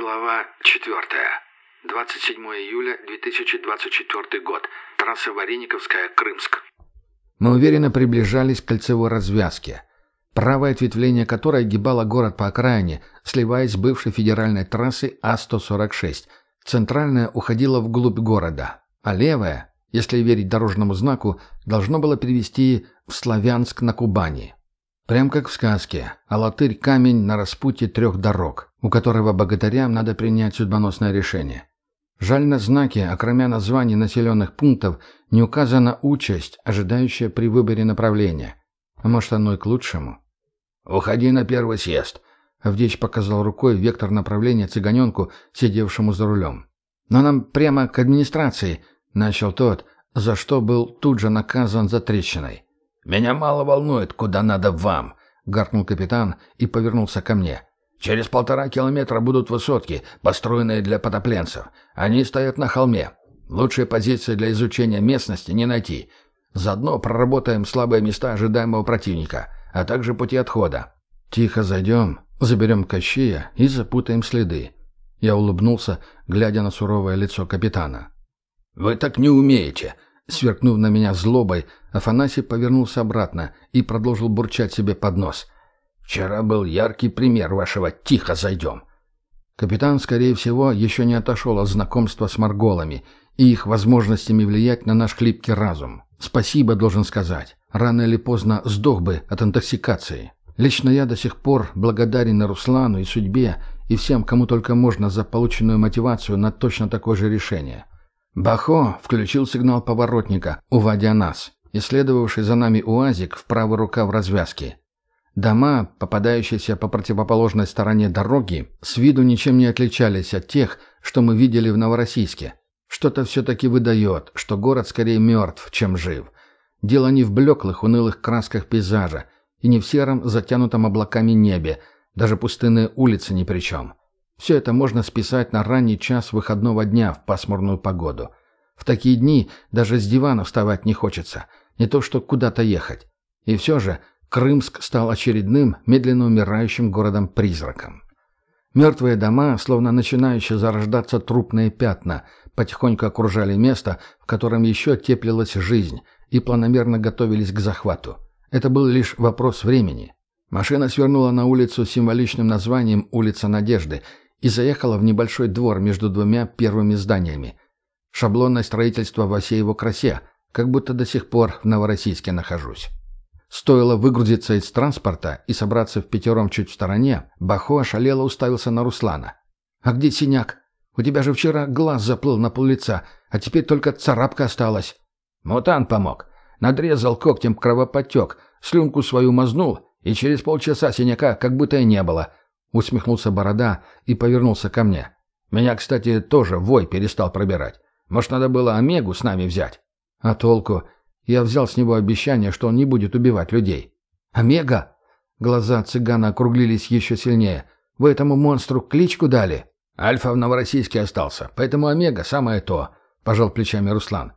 Глава 4. 27 июля 2024 год. Трасса Варениковская, Крымск. Мы уверенно приближались к кольцевой развязке, правое ответвление которой огибало город по окраине, сливаясь с бывшей федеральной трассой А-146. Центральная уходила вглубь города, а левая, если верить дорожному знаку, должно было привести в Славянск на Кубани. Прям как в сказке, а латырь камень на распутье трех дорог, у которого богатырям надо принять судьбоносное решение. Жаль на знаке, окромя названий населенных пунктов, не указана участь, ожидающая при выборе направления. А может, оно и к лучшему? «Уходи на первый съезд», — Авдеич показал рукой вектор направления цыганенку, сидевшему за рулем. «Но нам прямо к администрации», — начал тот, за что был тут же наказан за трещиной. «Меня мало волнует, куда надо вам», — гаркнул капитан и повернулся ко мне. «Через полтора километра будут высотки, построенные для потопленцев. Они стоят на холме. Лучшие позиции для изучения местности не найти. Заодно проработаем слабые места ожидаемого противника, а также пути отхода. Тихо зайдем, заберем Кощея и запутаем следы». Я улыбнулся, глядя на суровое лицо капитана. «Вы так не умеете», Сверкнув на меня злобой, Афанасий повернулся обратно и продолжил бурчать себе под нос. «Вчера был яркий пример вашего «тихо зайдем». Капитан, скорее всего, еще не отошел от знакомства с Марголами и их возможностями влиять на наш хлипкий разум. Спасибо, должен сказать. Рано или поздно сдох бы от интоксикации. Лично я до сих пор благодарен Руслану и судьбе, и всем, кому только можно за полученную мотивацию на точно такое же решение. Бахо включил сигнал поворотника, уводя нас. Исследовавший за нами УАЗик в правый рукав развязки. Дома, попадающиеся по противоположной стороне дороги, с виду ничем не отличались от тех, что мы видели в Новороссийске. Что-то все-таки выдает, что город скорее мертв, чем жив. Дело не в блеклых, унылых красках пейзажа и не в сером, затянутом облаками небе, даже пустынные улицы ни при чем. Все это можно списать на ранний час выходного дня в пасмурную погоду. В такие дни даже с дивана вставать не хочется, не то что куда-то ехать. И все же Крымск стал очередным медленно умирающим городом-призраком. Мертвые дома, словно начинающие зарождаться трупные пятна, потихоньку окружали место, в котором еще теплилась жизнь, и планомерно готовились к захвату. Это был лишь вопрос времени. Машина свернула на улицу с символичным названием «Улица Надежды», и заехала в небольшой двор между двумя первыми зданиями. Шаблонное строительство во всей его красе, как будто до сих пор в Новороссийске нахожусь. Стоило выгрузиться из транспорта и собраться в пятером чуть в стороне, Бахо ошалело уставился на Руслана. «А где синяк? У тебя же вчера глаз заплыл на пол лица, а теперь только царапка осталась». «Мутант помог. Надрезал когтем кровоподтек, слюнку свою мазнул, и через полчаса синяка как будто и не было», Усмехнулся Борода и повернулся ко мне. Меня, кстати, тоже вой перестал пробирать. Может, надо было Омегу с нами взять? А толку? Я взял с него обещание, что он не будет убивать людей. Омега? Глаза цыгана округлились еще сильнее. Вы этому монстру кличку дали? Альфа в Новороссийске остался, поэтому Омега самое то, пожал плечами Руслан.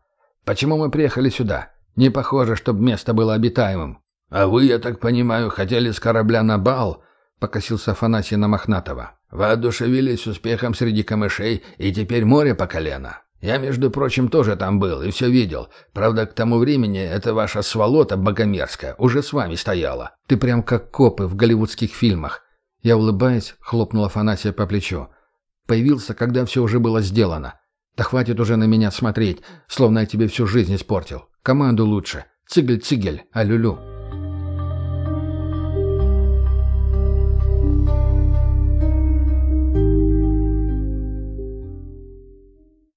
Почему мы приехали сюда? Не похоже, чтобы место было обитаемым. А вы, я так понимаю, хотели с корабля на бал покосился Афанасий на Мохнатова. «Воодушевились успехом среди камышей, и теперь море по колено. Я, между прочим, тоже там был и все видел. Правда, к тому времени эта ваша сволота богомерзкая уже с вами стояла. Ты прям как копы в голливудских фильмах». Я, улыбаясь, хлопнул Афанасия по плечу. «Появился, когда все уже было сделано. Да хватит уже на меня смотреть, словно я тебе всю жизнь испортил. Команду лучше. Цигель-цигель, а люлю».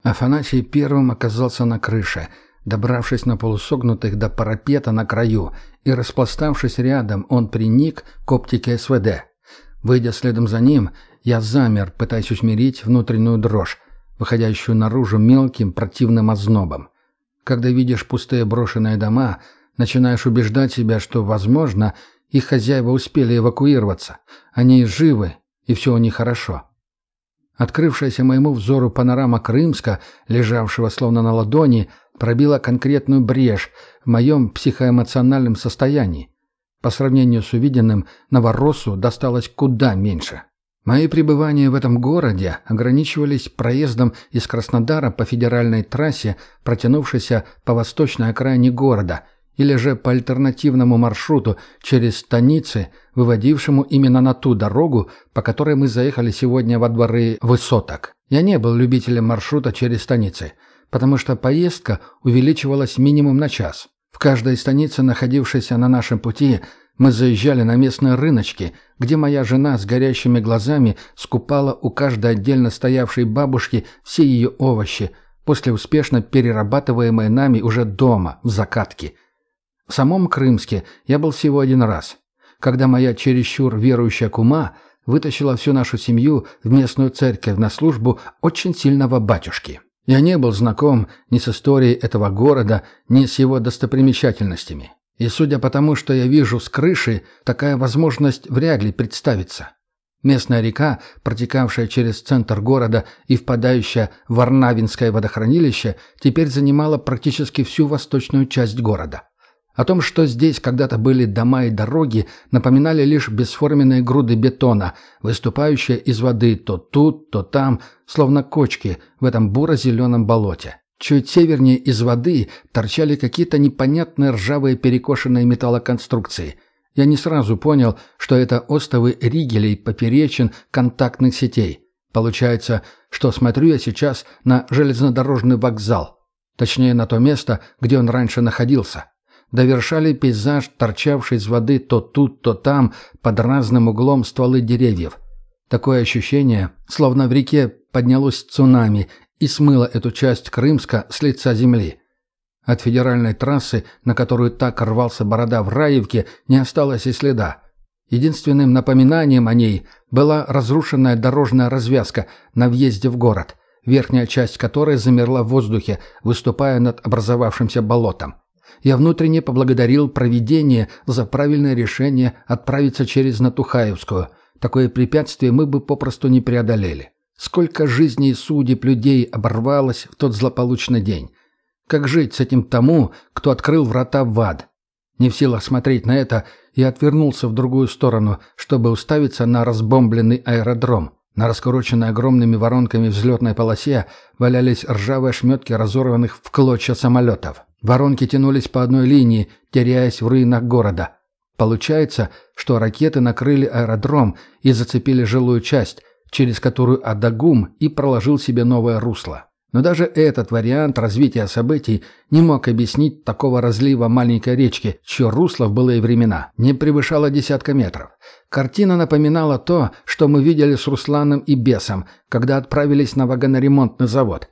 Афанасий первым оказался на крыше, добравшись на полусогнутых до парапета на краю, и, распластавшись рядом, он приник к оптике СВД. Выйдя следом за ним, я замер, пытаясь усмирить внутреннюю дрожь, выходящую наружу мелким противным ознобом. Когда видишь пустые брошенные дома, начинаешь убеждать себя, что, возможно, их хозяева успели эвакуироваться, они живы, и все у них хорошо. Открывшаяся моему взору панорама Крымска, лежавшего словно на ладони, пробила конкретную брешь в моем психоэмоциональном состоянии. По сравнению с увиденным, Новороссу досталось куда меньше. Мои пребывания в этом городе ограничивались проездом из Краснодара по федеральной трассе, протянувшейся по восточной окраине города, или же по альтернативному маршруту через станицы, выводившему именно на ту дорогу, по которой мы заехали сегодня во дворы высоток. Я не был любителем маршрута через станицы, потому что поездка увеличивалась минимум на час. В каждой станице, находившейся на нашем пути, мы заезжали на местные рыночки, где моя жена с горящими глазами скупала у каждой отдельно стоявшей бабушки все ее овощи, после успешно перерабатываемые нами уже дома, в закатке. В самом Крымске я был всего один раз, когда моя чересчур верующая кума вытащила всю нашу семью в местную церковь на службу очень сильного батюшки. Я не был знаком ни с историей этого города, ни с его достопримечательностями. И судя по тому, что я вижу с крыши, такая возможность вряд ли представится. Местная река, протекавшая через центр города и впадающая в Арнавинское водохранилище, теперь занимала практически всю восточную часть города. О том, что здесь когда-то были дома и дороги, напоминали лишь бесформенные груды бетона, выступающие из воды то тут, то там, словно кочки в этом буро-зеленом болоте. Чуть севернее из воды торчали какие-то непонятные ржавые перекошенные металлоконструкции. Я не сразу понял, что это остовы ригелей поперечин контактных сетей. Получается, что смотрю я сейчас на железнодорожный вокзал. Точнее, на то место, где он раньше находился. Довершали пейзаж, торчавший из воды то тут, то там, под разным углом стволы деревьев. Такое ощущение, словно в реке поднялось цунами и смыло эту часть Крымска с лица земли. От федеральной трассы, на которую так рвался борода в Раевке, не осталось и следа. Единственным напоминанием о ней была разрушенная дорожная развязка на въезде в город, верхняя часть которой замерла в воздухе, выступая над образовавшимся болотом. Я внутренне поблагодарил проведение за правильное решение отправиться через Натухаевскую. Такое препятствие мы бы попросту не преодолели. Сколько жизней и судеб людей оборвалось в тот злополучный день. Как жить с этим тому, кто открыл врата в ад? Не в силах смотреть на это, я отвернулся в другую сторону, чтобы уставиться на разбомбленный аэродром. На раскуроченной огромными воронками взлетной полосе валялись ржавые ошметки разорванных в клочья самолетов. Воронки тянулись по одной линии, теряясь в руинах города. Получается, что ракеты накрыли аэродром и зацепили жилую часть, через которую Адагум и проложил себе новое русло. Но даже этот вариант развития событий не мог объяснить такого разлива маленькой речки, чье русло в былые времена не превышало десятка метров. Картина напоминала то, что мы видели с Русланом и Бесом, когда отправились на вагоноремонтный завод.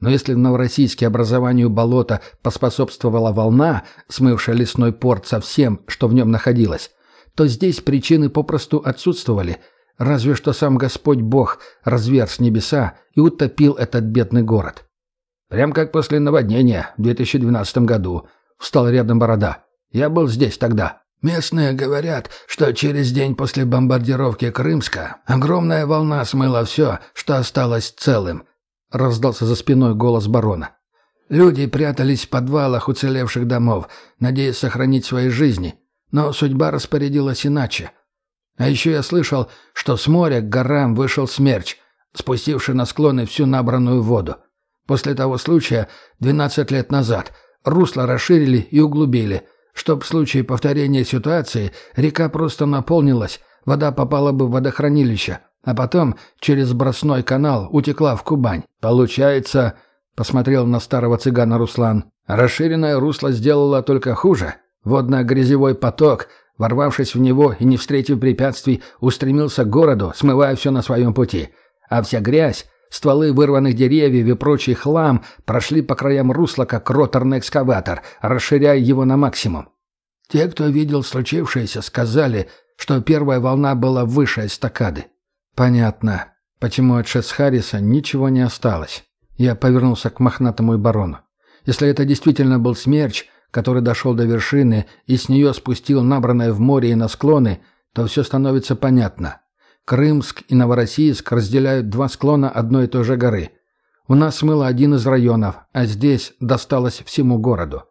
Но если в Новороссийске образованию болота поспособствовала волна, смывшая лесной порт со всем, что в нем находилось, то здесь причины попросту отсутствовали – Разве что сам Господь Бог разверз небеса и утопил этот бедный город. Прям как после наводнения в 2012 году. Встал рядом Борода. Я был здесь тогда. Местные говорят, что через день после бомбардировки Крымска огромная волна смыла все, что осталось целым. Раздался за спиной голос барона. Люди прятались в подвалах уцелевших домов, надеясь сохранить свои жизни. Но судьба распорядилась иначе. А еще я слышал, что с моря к горам вышел смерч, спустивший на склоны всю набранную воду. После того случая, 12 лет назад, русло расширили и углубили, чтоб в случае повторения ситуации река просто наполнилась, вода попала бы в водохранилище, а потом через бросной канал утекла в Кубань. Получается, посмотрел на старого цыгана Руслан, расширенное русло сделало только хуже. Водно-грязевой поток ворвавшись в него и не встретив препятствий, устремился к городу, смывая все на своем пути. А вся грязь, стволы вырванных деревьев и прочий хлам прошли по краям русла, как роторный экскаватор, расширяя его на максимум. Те, кто видел случившееся, сказали, что первая волна была выше эстакады. Понятно, почему от Шесхариса ничего не осталось. Я повернулся к мохнатому барону. Если это действительно был смерч, который дошел до вершины и с нее спустил набранное в море и на склоны, то все становится понятно. Крымск и Новороссийск разделяют два склона одной и той же горы. У нас смыло один из районов, а здесь досталось всему городу.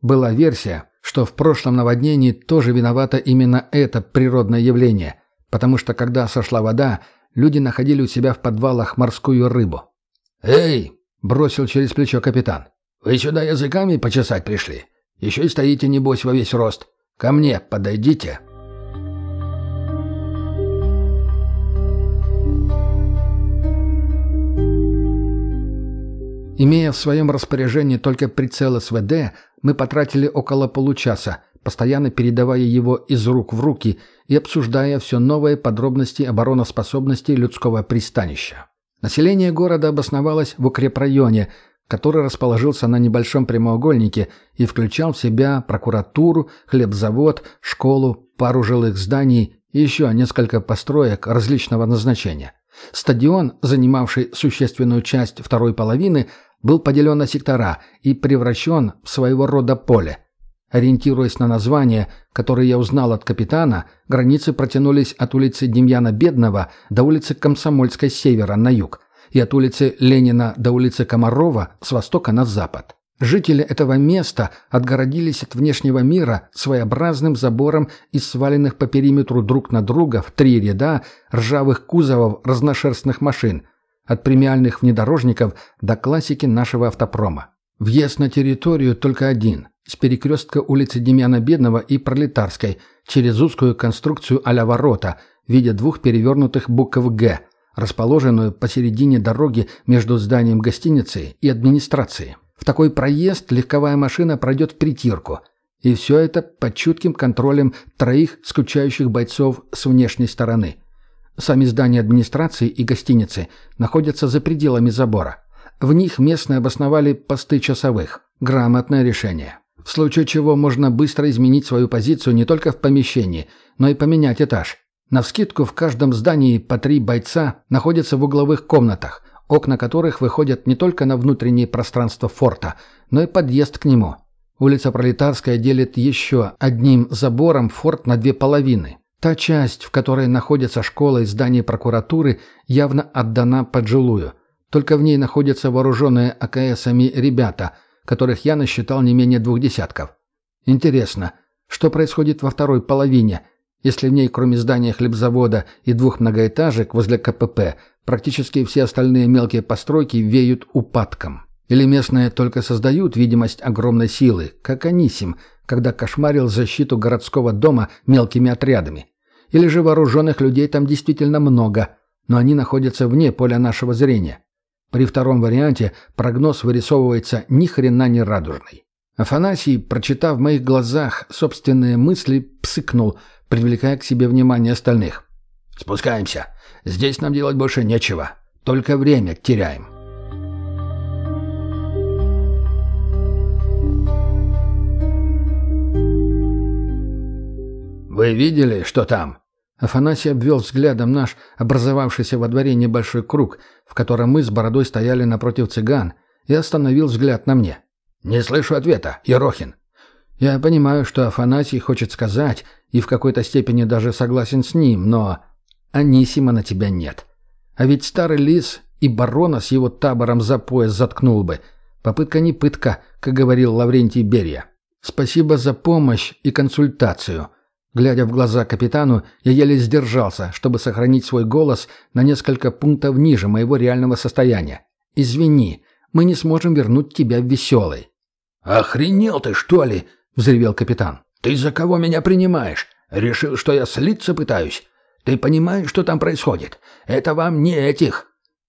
Была версия, что в прошлом наводнении тоже виновато именно это природное явление, потому что когда сошла вода, люди находили у себя в подвалах морскую рыбу. «Эй!» — бросил через плечо капитан. «Вы сюда языками почесать пришли? Еще и стоите, небось, во весь рост. Ко мне подойдите». Имея в своем распоряжении только прицел СВД, мы потратили около получаса, постоянно передавая его из рук в руки и обсуждая все новые подробности обороноспособности людского пристанища. Население города обосновалось в укрепрайоне, который расположился на небольшом прямоугольнике и включал в себя прокуратуру, хлебзавод, школу, пару жилых зданий и еще несколько построек различного назначения. Стадион, занимавший существенную часть второй половины, был поделен на сектора и превращен в своего рода поле. Ориентируясь на название, которое я узнал от капитана, границы протянулись от улицы Демьяна Бедного до улицы Комсомольской севера на юг и от улицы Ленина до улицы Комарова с востока на запад. Жители этого места отгородились от внешнего мира своеобразным забором из сваленных по периметру друг на друга в три ряда ржавых кузовов разношерстных машин, от премиальных внедорожников до классики нашего автопрома. Въезд на территорию только один – с перекрестка улицы Демьяна Бедного и Пролетарской через узкую конструкцию а ворота в виде двух перевернутых букв «Г», расположенную посередине дороги между зданием гостиницы и администрацией. В такой проезд легковая машина пройдет в притирку. И все это под чутким контролем троих скучающих бойцов с внешней стороны – Сами здания администрации и гостиницы находятся за пределами забора. В них местные обосновали посты часовых. Грамотное решение. В случае чего можно быстро изменить свою позицию не только в помещении, но и поменять этаж. Навскидку в каждом здании по три бойца находятся в угловых комнатах, окна которых выходят не только на внутреннее пространство форта, но и подъезд к нему. Улица Пролетарская делит еще одним забором форт на две половины. Та часть, в которой находится школа и здание прокуратуры, явно отдана под жилую. Только в ней находятся вооруженные АКСами ребята, которых я насчитал не менее двух десятков. Интересно, что происходит во второй половине, если в ней, кроме здания хлебзавода и двух многоэтажек возле КПП, практически все остальные мелкие постройки веют упадком? Или местные только создают видимость огромной силы, как Анисим, когда кошмарил защиту городского дома мелкими отрядами? Или же вооруженных людей там действительно много, но они находятся вне поля нашего зрения. При втором варианте прогноз вырисовывается ни хрена не радужный. Афанасий, прочитав в моих глазах собственные мысли, псыкнул, привлекая к себе внимание остальных. «Спускаемся. Здесь нам делать больше нечего. Только время теряем». «Вы видели, что там?» Афанасий обвел взглядом наш образовавшийся во дворе небольшой круг, в котором мы с бородой стояли напротив цыган, и остановил взгляд на мне. «Не слышу ответа, Ерохин». Я понимаю, что Афанасий хочет сказать, и в какой-то степени даже согласен с ним, но... Анисима на тебя нет. А ведь старый лис и барона с его табором за пояс заткнул бы. Попытка не пытка, как говорил Лаврентий Берия. Спасибо за помощь и консультацию. Глядя в глаза капитану, я еле сдержался, чтобы сохранить свой голос на несколько пунктов ниже моего реального состояния. «Извини, мы не сможем вернуть тебя веселой». «Охренел ты, что ли?» — взревел капитан. «Ты за кого меня принимаешь? Решил, что я слиться пытаюсь? Ты понимаешь, что там происходит? Это вам не этих!»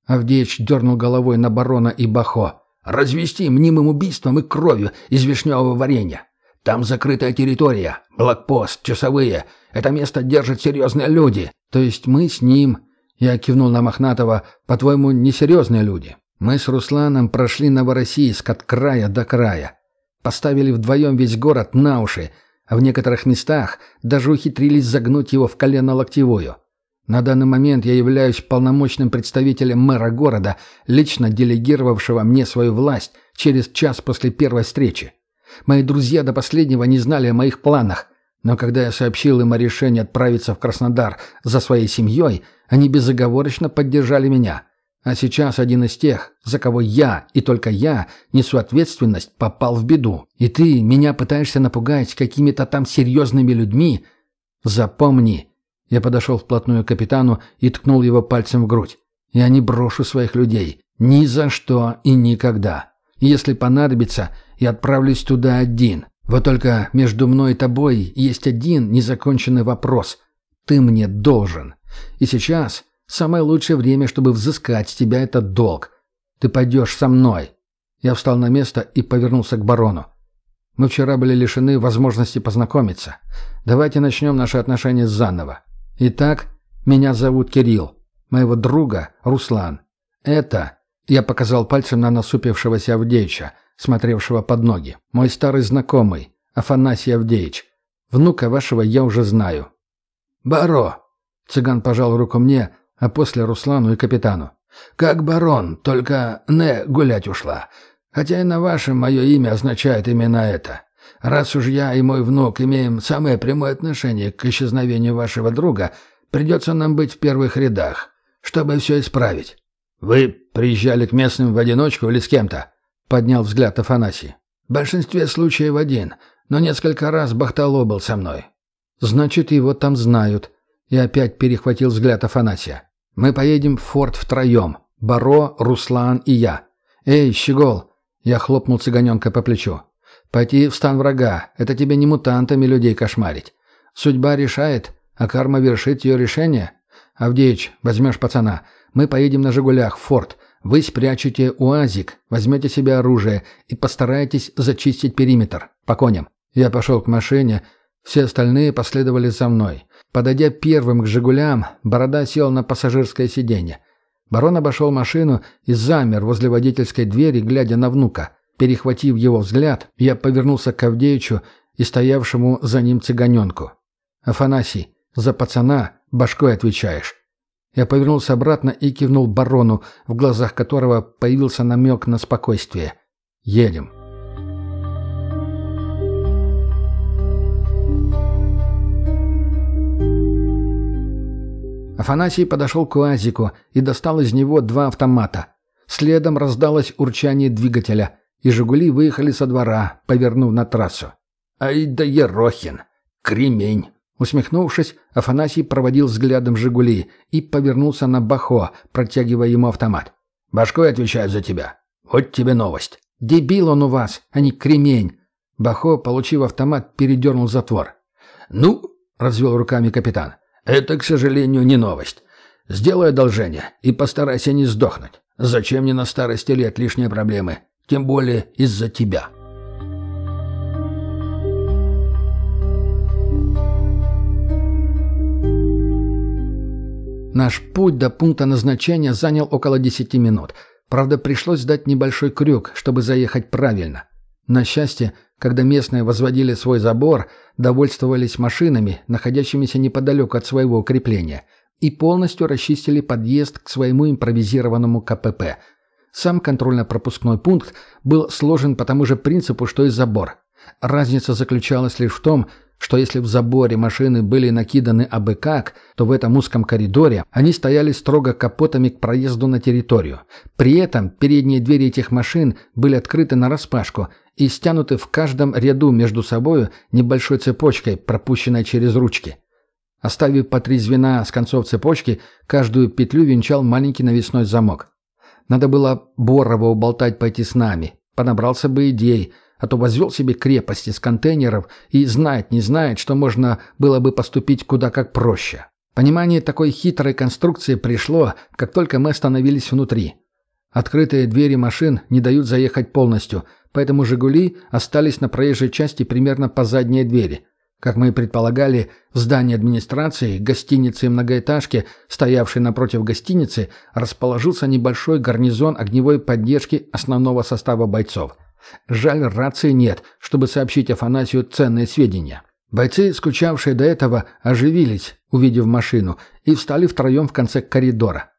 Авдеич дернул головой на барона и Бахо. «Развести мнимым убийством и кровью из вишневого варенья. Там закрытая территория, блокпост, часовые. Это место держат серьезные люди. То есть мы с ним, я кивнул на Мохнатого, по-твоему, несерьезные люди. Мы с Русланом прошли Новороссийск от края до края. Поставили вдвоем весь город на уши, а в некоторых местах даже ухитрились загнуть его в колено-локтевую. На данный момент я являюсь полномочным представителем мэра города, лично делегировавшего мне свою власть через час после первой встречи. Мои друзья до последнего не знали о моих планах, но когда я сообщил им о решении отправиться в Краснодар за своей семьей, они безоговорочно поддержали меня. А сейчас один из тех, за кого я и только я несу ответственность, попал в беду. И ты меня пытаешься напугать какими-то там серьезными людьми? Запомни, Я подошел вплотную к капитану и ткнул его пальцем в грудь. «Я не брошу своих людей. Ни за что и никогда. Если понадобится, я отправлюсь туда один. Вот только между мной и тобой есть один незаконченный вопрос. Ты мне должен. И сейчас самое лучшее время, чтобы взыскать с тебя этот долг. Ты пойдешь со мной». Я встал на место и повернулся к барону. «Мы вчера были лишены возможности познакомиться. Давайте начнем наши отношения заново. Итак, меня зовут Кирилл. Моего друга Руслан. Это...» Я показал пальцем на насупившегося Авдеича, смотревшего под ноги. «Мой старый знакомый, Афанасий Авдеич. Внука вашего я уже знаю». «Баро!» Цыган пожал руку мне, а после Руслану и капитану. «Как барон, только не гулять ушла. Хотя и на вашем мое имя означает именно это. Раз уж я и мой внук имеем самое прямое отношение к исчезновению вашего друга, придется нам быть в первых рядах, чтобы все исправить». «Вы приезжали к местным в одиночку или с кем-то?» — поднял взгляд Афанасий. «В большинстве случаев один, но несколько раз Бахтало был со мной». «Значит, его там знают». И опять перехватил взгляд Афанасия. «Мы поедем в форт втроем. Баро, Руслан и я. Эй, Щегол!» Я хлопнул цыганенка по плечу. «Пойти в стан врага. Это тебе не мутантами людей кошмарить. Судьба решает, а карма вершит ее решение. Авдеич, возьмешь пацана. Мы поедем на «Жигулях» в форт. Вы спрячете УАЗик, возьмете себе оружие и постараетесь зачистить периметр. По коням». Я пошел к машине, все остальные последовали за мной. Подойдя первым к «Жигулям», Борода сел на пассажирское сиденье. Барон обошел машину и замер возле водительской двери, глядя на внука. Перехватив его взгляд, я повернулся к Авдеичу и стоявшему за ним цыганенку. «Афанасий, за пацана башкой отвечаешь». Я повернулся обратно и кивнул барону, в глазах которого появился намек на спокойствие. «Едем». Афанасий подошел к УАЗику и достал из него два автомата. Следом раздалось урчание двигателя, и «Жигули» выехали со двора, повернув на трассу. «Ай да Ерохин! Кремень!» Усмехнувшись, Афанасий проводил взглядом «Жигули» и повернулся на Бахо, протягивая ему автомат. «Башкой отвечаю за тебя. Вот тебе новость». «Дебил он у вас, а не кремень!» Бахо, получив автомат, передернул затвор. «Ну», — развел руками капитан, это, к сожалению, не новость. Сделай одолжение и постарайся не сдохнуть. Зачем мне на старости лет лишние проблемы? Тем более из-за тебя. Наш путь до пункта назначения занял около десяти минут. Правда, пришлось дать небольшой крюк, чтобы заехать правильно. На счастье, когда местные возводили свой забор, довольствовались машинами, находящимися неподалеку от своего укрепления, и полностью расчистили подъезд к своему импровизированному КПП. Сам контрольно-пропускной пункт был сложен по тому же принципу, что и забор. Разница заключалась лишь в том, что если в заборе машины были накиданы абы как, то в этом узком коридоре они стояли строго капотами к проезду на территорию. При этом передние двери этих машин были открыты нараспашку и стянуты в каждом ряду между собою небольшой цепочкой, пропущенной через ручки. Оставив по три звена с концов цепочки, каждую петлю венчал маленький навесной замок. Надо было Борова уболтать пойти с нами. Понабрался бы идей – а то возвел себе крепость из контейнеров и знает, не знает, что можно было бы поступить куда как проще. Понимание такой хитрой конструкции пришло, как только мы остановились внутри. Открытые двери машин не дают заехать полностью, поэтому «Жигули» остались на проезжей части примерно по задней двери. Как мы и предполагали, в здании администрации, гостиницы и многоэтажки, стоявшей напротив гостиницы, расположился небольшой гарнизон огневой поддержки основного состава бойцов – Жаль, рации нет, чтобы сообщить Афанасию ценные сведения. Бойцы, скучавшие до этого, оживились, увидев машину, и встали втроем в конце коридора.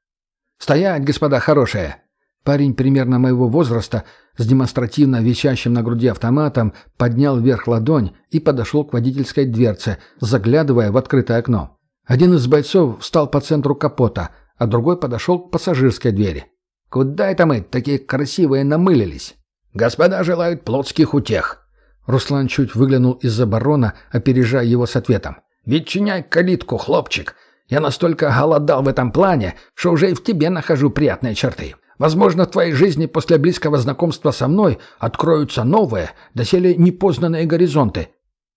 «Стоять, господа хорошие!» Парень примерно моего возраста, с демонстративно висящим на груди автоматом, поднял вверх ладонь и подошел к водительской дверце, заглядывая в открытое окно. Один из бойцов встал по центру капота, а другой подошел к пассажирской двери. «Куда это мы, такие красивые, намылились?» «Господа желают плотских утех». Руслан чуть выглянул из-за барона, опережая его с ответом. «Ведь чиняй калитку, хлопчик. Я настолько голодал в этом плане, что уже и в тебе нахожу приятные черты. Возможно, в твоей жизни после близкого знакомства со мной откроются новые, доселе непознанные горизонты».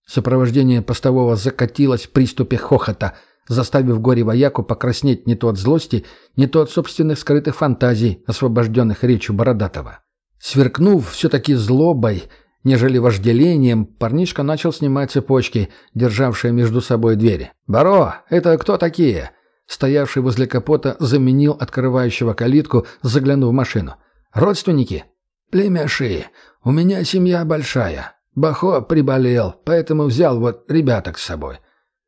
Сопровождение постового закатилось в приступе хохота, заставив горе-вояку покраснеть не то от злости, не то от собственных скрытых фантазий, освобожденных речью Бородатого. Сверкнув все-таки злобой, нежели вожделением, парнишка начал снимать цепочки, державшие между собой двери. «Баро, это кто такие?» Стоявший возле капота заменил открывающего калитку, заглянув в машину. «Родственники?» «Племяши. У меня семья большая. Бахо приболел, поэтому взял вот ребяток с собой».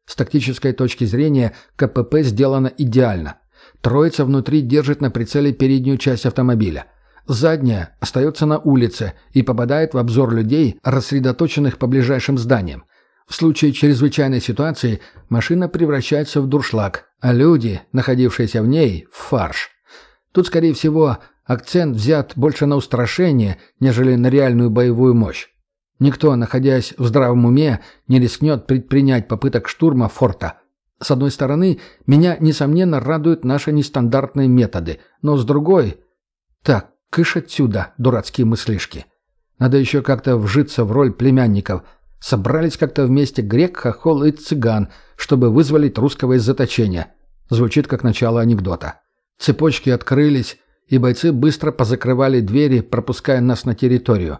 С тактической точки зрения КПП сделано идеально. Троица внутри держит на прицеле переднюю часть автомобиля – Задняя остается на улице и попадает в обзор людей, рассредоточенных по ближайшим зданиям. В случае чрезвычайной ситуации машина превращается в дуршлаг, а люди, находившиеся в ней, в фарш. Тут, скорее всего, акцент взят больше на устрашение, нежели на реальную боевую мощь. Никто, находясь в здравом уме, не рискнет предпринять попыток штурма форта. С одной стороны, меня, несомненно, радуют наши нестандартные методы, но с другой... Так, Кыш отсюда, дурацкие мыслишки. Надо еще как-то вжиться в роль племянников. Собрались как-то вместе грек, хохол и цыган, чтобы вызволить русского из заточения. Звучит как начало анекдота. Цепочки открылись, и бойцы быстро позакрывали двери, пропуская нас на территорию.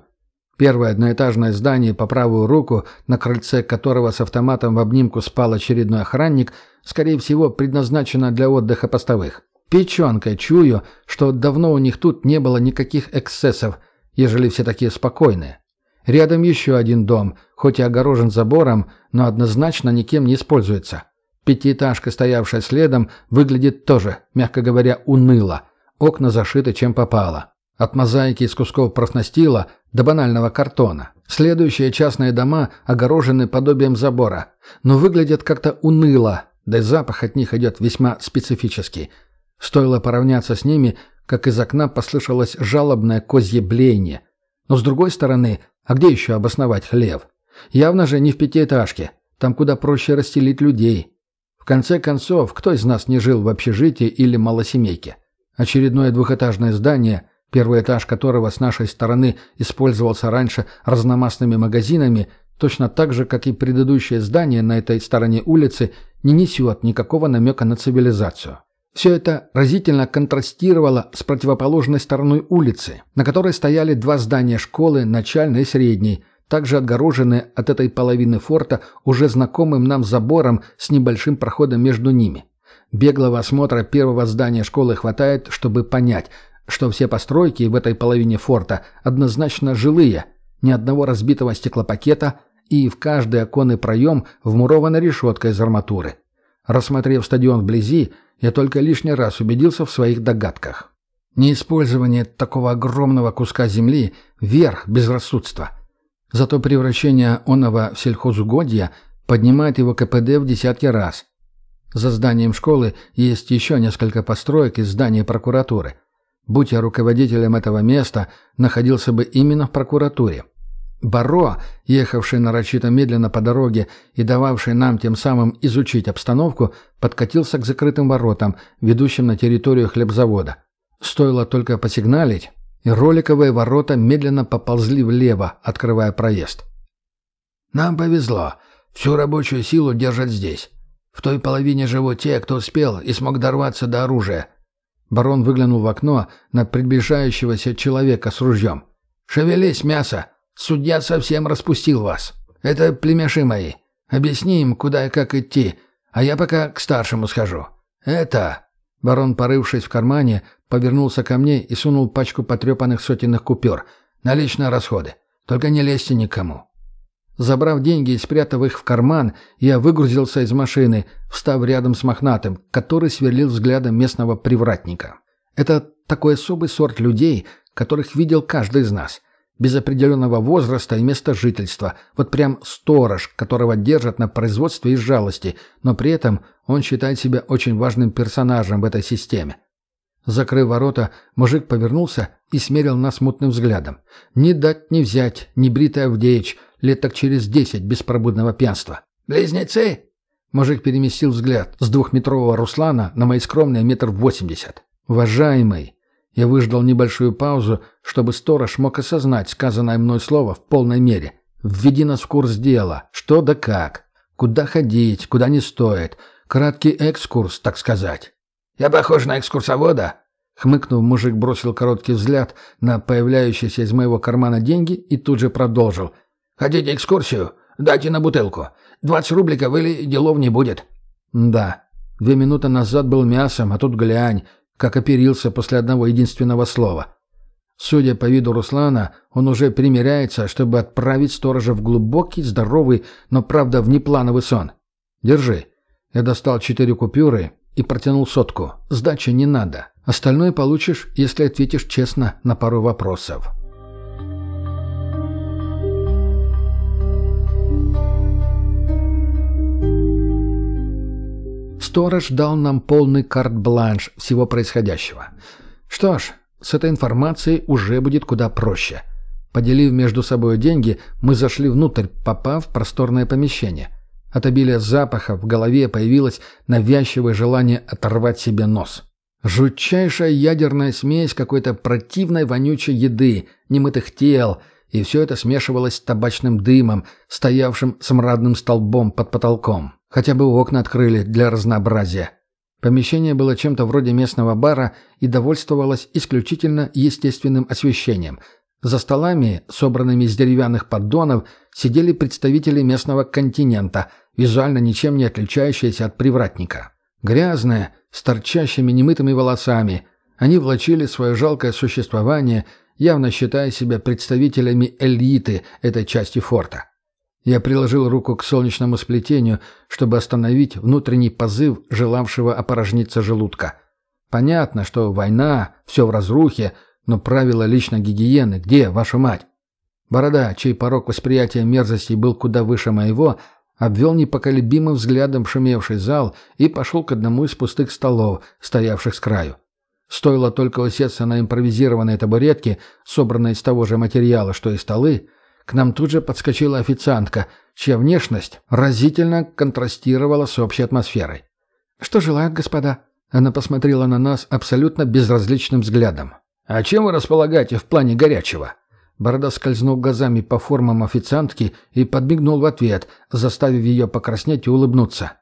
Первое одноэтажное здание по правую руку, на крыльце которого с автоматом в обнимку спал очередной охранник, скорее всего, предназначено для отдыха постовых. Печенкой чую, что давно у них тут не было никаких эксцессов, ежели все такие спокойные. Рядом еще один дом, хоть и огорожен забором, но однозначно никем не используется. Пятиэтажка, стоявшая следом, выглядит тоже, мягко говоря, уныло. Окна зашиты чем попало. От мозаики из кусков профнастила до банального картона. Следующие частные дома огорожены подобием забора, но выглядят как-то уныло, да и запах от них идет весьма специфический – Стоило поравняться с ними, как из окна послышалось жалобное козье блеяние. Но с другой стороны, а где еще обосновать хлев? Явно же не в пятиэтажке. Там куда проще расстелить людей. В конце концов, кто из нас не жил в общежитии или малосемейке? Очередное двухэтажное здание, первый этаж которого с нашей стороны использовался раньше разномастными магазинами, точно так же, как и предыдущее здание на этой стороне улицы, не несет никакого намека на цивилизацию. Все это разительно контрастировало с противоположной стороной улицы, на которой стояли два здания школы, начальной и средней, также отгороженные от этой половины форта уже знакомым нам забором с небольшим проходом между ними. Беглого осмотра первого здания школы хватает, чтобы понять, что все постройки в этой половине форта однозначно жилые, ни одного разбитого стеклопакета и в каждый оконный проем вмурована решетка из арматуры. Рассмотрев стадион вблизи, я только лишний раз убедился в своих догадках. Неиспользование такого огромного куска земли – верх безрассудства. Зато превращение оного в сельхозугодья поднимает его КПД в десятки раз. За зданием школы есть еще несколько построек из здания прокуратуры. Будь я руководителем этого места, находился бы именно в прокуратуре. Баро, ехавший нарочито медленно по дороге и дававший нам тем самым изучить обстановку, подкатился к закрытым воротам, ведущим на территорию хлебзавода. Стоило только посигналить, и роликовые ворота медленно поползли влево, открывая проезд. «Нам повезло. Всю рабочую силу держат здесь. В той половине живут те, кто успел и смог дорваться до оружия». Барон выглянул в окно на приближающегося человека с ружьем. «Шевелись, мясо!» Судья совсем распустил вас. Это племяши мои. Объясни им, куда и как идти, а я пока к старшему схожу. Это...» Барон, порывшись в кармане, повернулся ко мне и сунул пачку потрепанных сотенных купюр. «Наличные расходы. Только не лезьте никому». Забрав деньги и спрятав их в карман, я выгрузился из машины, встав рядом с мохнатым, который сверлил взглядом местного привратника. Это такой особый сорт людей, которых видел каждый из нас без определенного возраста и места жительства. Вот прям сторож, которого держат на производстве из жалости, но при этом он считает себя очень важным персонажем в этой системе. Закрыв ворота, мужик повернулся и смерил нас мутным взглядом. Не дать не взять, не бритый Авдеич, лет так через десять беспробудного пьянства. «Близнецы?» Мужик переместил взгляд с двухметрового Руслана на мои скромные метр восемьдесят. «Уважаемый!» Я выждал небольшую паузу, чтобы сторож мог осознать сказанное мной слово в полной мере. «Введи нас в курс дела. Что да как. Куда ходить, куда не стоит. Краткий экскурс, так сказать». «Я похож на экскурсовода?» Хмыкнув, мужик бросил короткий взгляд на появляющиеся из моего кармана деньги и тут же продолжил. «Хотите экскурсию? Дайте на бутылку. Двадцать рубликов или делов не будет». «Да. Две минуты назад был мясом, а тут глянь, как оперился после одного единственного слова». Судя по виду Руслана, он уже примиряется, чтобы отправить сторожа в глубокий, здоровый, но, правда, внеплановый сон. «Держи». Я достал четыре купюры и протянул сотку. «Сдачи не надо. Остальное получишь, если ответишь честно на пару вопросов». Сторож дал нам полный карт-бланш всего происходящего. Что ж, с этой информацией уже будет куда проще. Поделив между собой деньги, мы зашли внутрь, попав в просторное помещение. От обилия запаха в голове появилось навязчивое желание оторвать себе нос. Жутчайшая ядерная смесь какой-то противной вонючей еды, немытых тел, и все это смешивалось с табачным дымом, стоявшим смрадным столбом под потолком. Хотя бы окна открыли для разнообразия. Помещение было чем-то вроде местного бара и довольствовалось исключительно естественным освещением. За столами, собранными из деревянных поддонов, сидели представители местного континента, визуально ничем не отличающиеся от привратника. Грязные, с торчащими немытыми волосами, они влачили свое жалкое существование, явно считая себя представителями элиты этой части форта. Я приложил руку к солнечному сплетению, чтобы остановить внутренний позыв, желавшего опорожниться желудка. Понятно, что война, все в разрухе, но правила личной гигиены где, ваша мать? Борода, чей порог восприятия мерзости был куда выше моего, обвел непоколебимым взглядом шумевший зал и пошел к одному из пустых столов, стоявших с краю. Стоило только усеться на импровизированной табуретке, собранной из того же материала, что и столы, к нам тут же подскочила официантка, чья внешность разительно контрастировала с общей атмосферой. «Что желают, господа?» Она посмотрела на нас абсолютно безразличным взглядом. «А чем вы располагаете в плане горячего?» Борода скользнул глазами по формам официантки и подмигнул в ответ, заставив ее покраснеть и улыбнуться.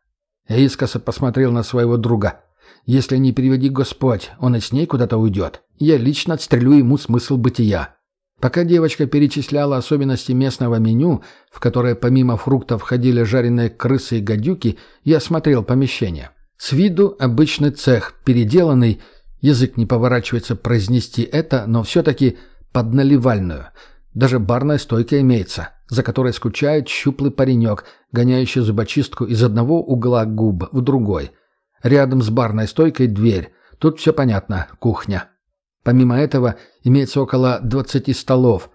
Я искоса посмотрел на своего друга. «Если не переведи Господь, он и с ней куда-то уйдет. Я лично отстрелю ему смысл бытия». Пока девочка перечисляла особенности местного меню, в которое помимо фруктов входили жареные крысы и гадюки, я осмотрел помещение. С виду обычный цех, переделанный, язык не поворачивается произнести это, но все-таки под наливальную. Даже барная стойка имеется, за которой скучает щуплый паренек, гоняющий зубочистку из одного угла губ в другой. Рядом с барной стойкой дверь. Тут все понятно, кухня. Помимо этого, имеется около 20 столов,